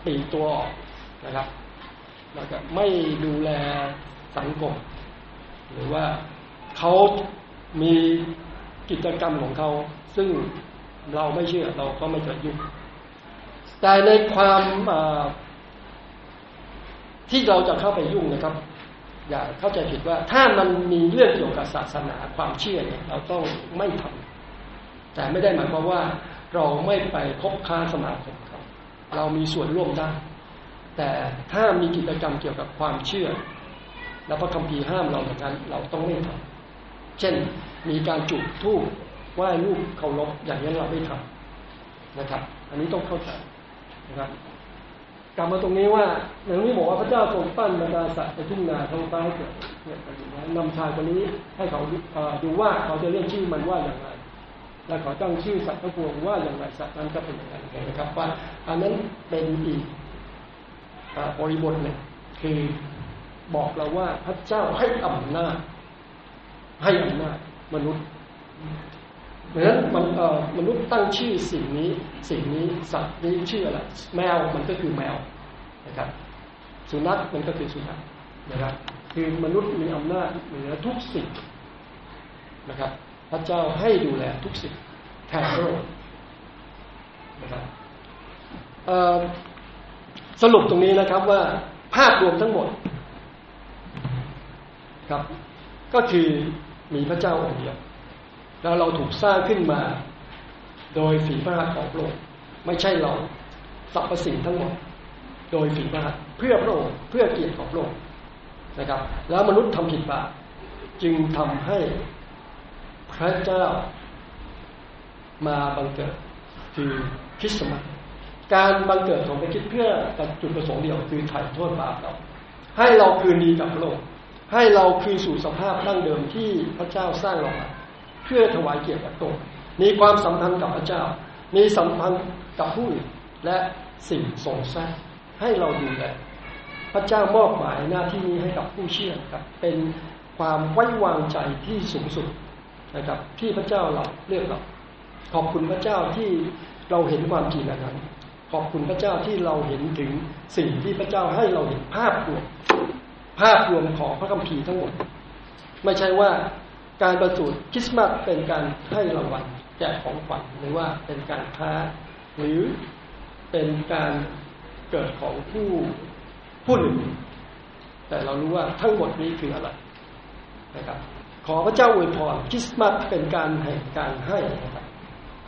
ปีตัวออก นะครับแล้วก็ไม่ดูแลสังคม หรือว่าเขามีกิจกรรมของเขา ซึ่งเราไม่เชื่อเราก็ไม่จะยุ่งแต่ในความที่เราจะเข้าไปยุ่งนะครับ อย่าเข้าใจผิดว่า ถ้ามันมีเรื่องเกี่ยวกับศาสนาความเชื่อเนี่ย เราต้องไม่ทำแต่ไม่ได้หมายความว่าเราไม่ไปคบค้าสมาคมครับ เรามีส่วนร่วมได้ แต่ถ้ามีกิจกรรมเกี่ยวกับความเชื่อ แล้วพระคัมภีร์ห้ามเราอย่างนั้นเราต้องไม่ทำเช่นมีการจุดธูปไหว้รูปเคารพอย่างนี้เราไม่ทำนะครับ อันนี้ต้องเข้าใจนะครับกลับมาตรงนี้ว่าอย่างนี้บอกว่าพระเจ้าทรงปั้นบรรดาสัตว์ในทุ่งนาท้องฟ้าเกิดเนี่ยนำชายคนนี้ให้เขาดูว่าเขาจะเรียกชื่อมันว่าอย่างไร และเขาตั้งชื่อสัตว์ทั้งปวงว่าอย่างไรสัตว์นั้นก็เป็นอย่างไรนะครับว่าอันนั้นเป็นอีก บริบทหนึ่งคือบอกเราว่าพระเจ้าให้อำนาจให้อำนาจมนุษย์เพราะฉะนั้นมันมนุษย์ตั้งชื่อสิ่งนี้ สิ่งนี้สัตว์นี้ชื่ออะไรแมวมันก็คือแมวนะครับ สุนัขมันก็คือสุนัขนะครับคือมนุษย์มีอำนาจเหนือทุกสิ่งนะครับ พระเจ้าให้ดูแลทุกสิ่งแทนโลกนะครับ สรุปตรงนี้นะครับว่าภาพรวมทั้งหมดครับ ก็คือมีพระเจ้าองค์เดียวแล้วเราถูกสร้างขึ้นมา โดยฝีพระหัตถ์ของพระองค์ไม่ใช่เราสรรพสิ่งทั้งหมด โดยฝีพระหัตถ์เพื่อพระองค์เพื่อเกียรติของพระองค์นะครับ แล้วมนุษย์ทำผิดบาปจึงทำให้พระเจ้ามาบังเกิดคือคริสต์มาส การบังเกิดของพระคิดเพื่อจุดประสงค์เดียวคือไถ่โทษบาปเรา ให้เราคืนดีกับโลก ให้เราคืนสู่สภาพดั้งเดิมที่พระเจ้าสร้างเรามาเพื่อถวายเกียรติกับตนมีความสัมพันธ์กับพระเจ้า มีสัมพันธ์กับผู้อื่นและสิ่งทรงสร้างให้เราดูแลพระเจ้ามอบหมายหน้าที่นี้ให้กับผู้เชื่อครับเป็นความไว้วางใจที่สูงสุดนะครับที่พระเจ้าเราเลือกเราขอบคุณพระเจ้าที่เราเห็นความจริงนั้น ขอบคุณพระเจ้าที่เราเห็นถึงสิ่งที่พระเจ้าให้เราเห็นภาพรวมภาพรวมของพระคัมภีร์ทั้งหมด ไม่ใช่ว่าการประสูติคริสต์มาสเป็นการให้รางวัลแจกของขวัญหรือว่าเป็นการค้า หรือเป็นการเกิดของผู้ผู้หนึ่ง แต่เรารู้ว่าทั้งหมดนี้คืออะไรนะครับ ขอพระเจ้าอวยพรคริสต์มาสเป็นการแห่งการให้นะครับ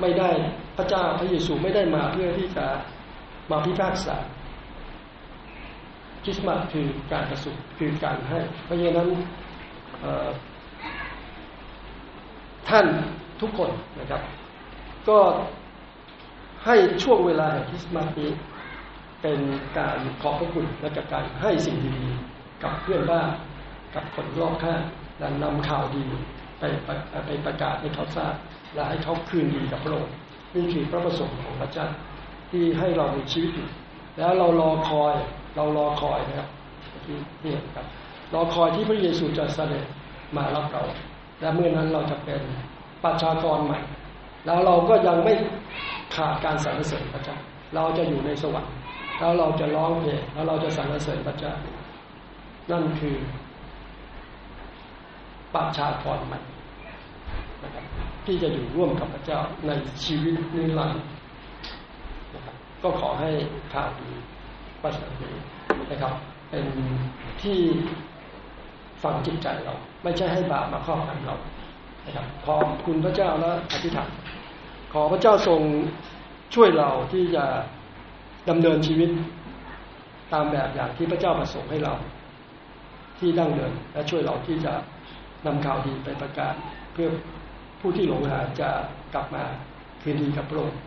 ไม่ได้พระเจ้าพระเยซูไม่ได้มาเพื่อที่จะ มาพิพากษาคริสต์มาสคือการประสูติคือการให้ เพราะฉะนั้นท่านทุกคนนะครับ ก็ให้ช่วงเวลาแห่งคริสต์มาสนี้เป็นการขอบพระคุณและกับการให้สิ่งดีๆกับเพื่อนบ้านกับคนรอบข้างและนำข่าวดีไปไปประกาศให้เขาทราบและให้เขาคืนดีกับพระองค์นี่คือพระประสงค์ของพระเจ้า ที่ให้เรามีชีวิตอยู่แล้วเรารอคอย เรารอคอยนะครับที่นี่ครับรอคอยที่พระเยซูจะเสด็จมารับเราและเมื่อนั้นเราจะเป็นประชากรใหม่ แล้วเราก็ยังไม่ขาดการสรรเสริญพระเจ้าเราจะอยู่ในสวรรค์แล้วเราจะร้องเพลงแล้วเราจะสรรเสริญพระเจ้านั่นคือประชากรใหม่นะครับที่จะอยู่ร่วมกับพระเจ้าในชีวิตนิรันดร์นะ ก็ขอให้ข่าวดีประเสริฐนี้นะครับ เป็นที่ฝังจิตใจเรา ไม่ใช่ให้บาปมาครอบงำเรานะครับขอคุณพระเจ้าและอธิษฐานขอพระเจ้าทรงช่วยเราที่จะดำเนินชีวิตตามแบบอย่างที่พระเจ้าประสงค์ให้เรา ที่ดั้งเดิมและช่วยเราที่จะนำข่าวดีไปประกาศเพื่อผู้ที่หลงหาจะกลับมาคืนดีกับพระองค์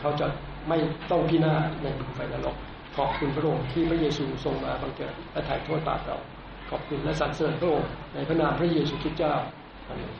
เขาจะ ไม่ต้องพินาศในไฟนรกขอบคุณพระองค์ที่พระเยซูทรงมาบังเกิดและถ่ายโทษบาปเรา ขอบคุณและสรรเสริญพระองค์ในพระนามพระเยซูคริสต์เจ้าอาเมน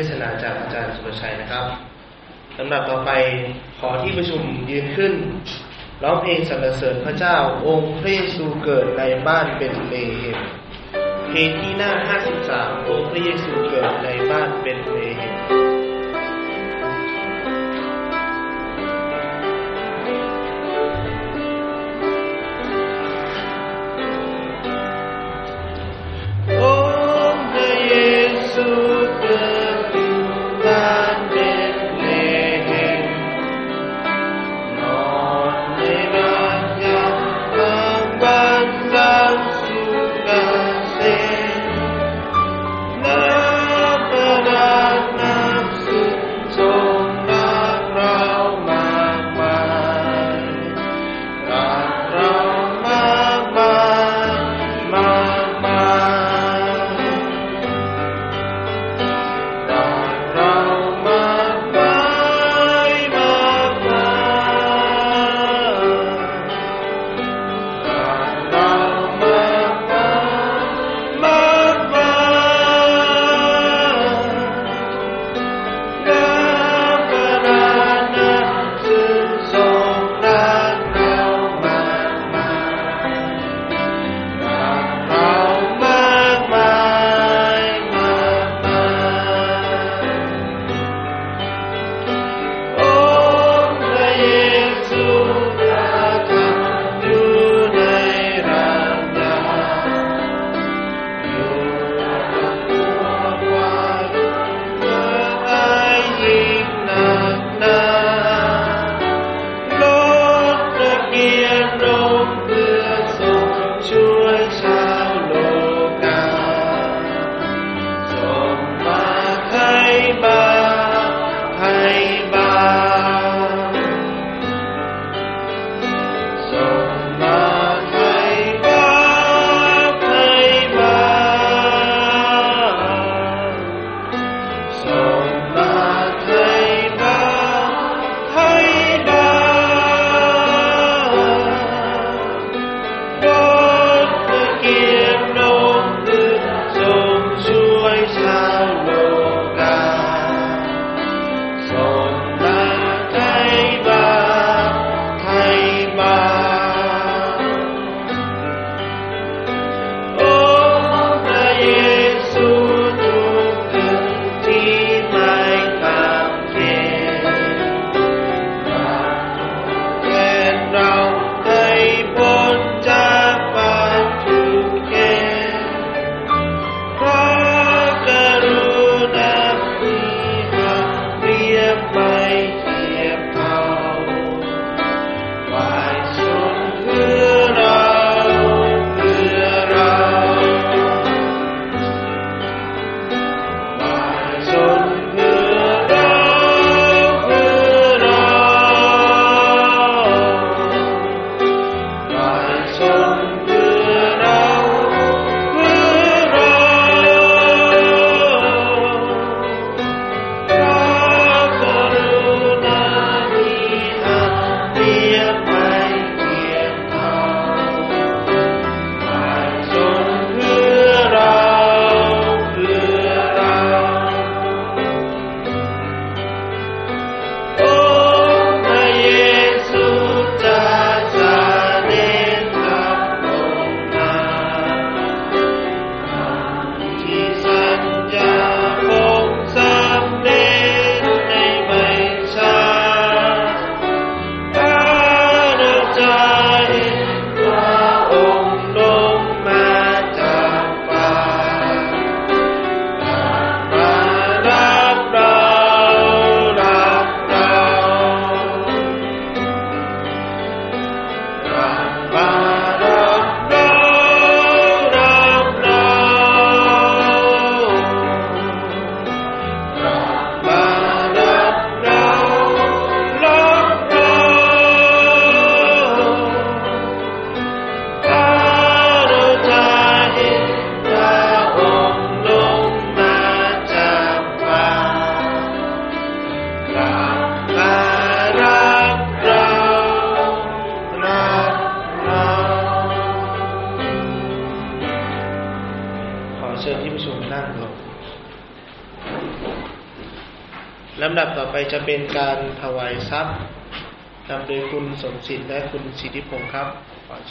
เทศนาจากอาจารย์สุรชัยนะครับลำดับต่อไปขอที่ ประชุมยืนขึ้นร้องเพลงสรรเสริญพระเจ้าองค์พระเยซูเกิดในบ้านเบธเลเฮมเพลงที่หน้า 53 องค์พระเยซูเกิดในบ้านเบธเลเฮม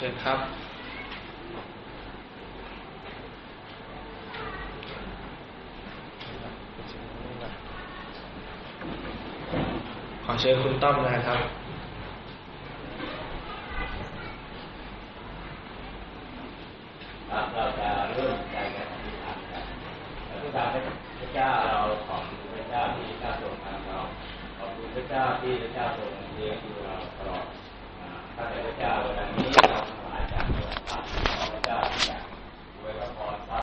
เชิญครับ ขอเชิญคุณต้อมนะครับ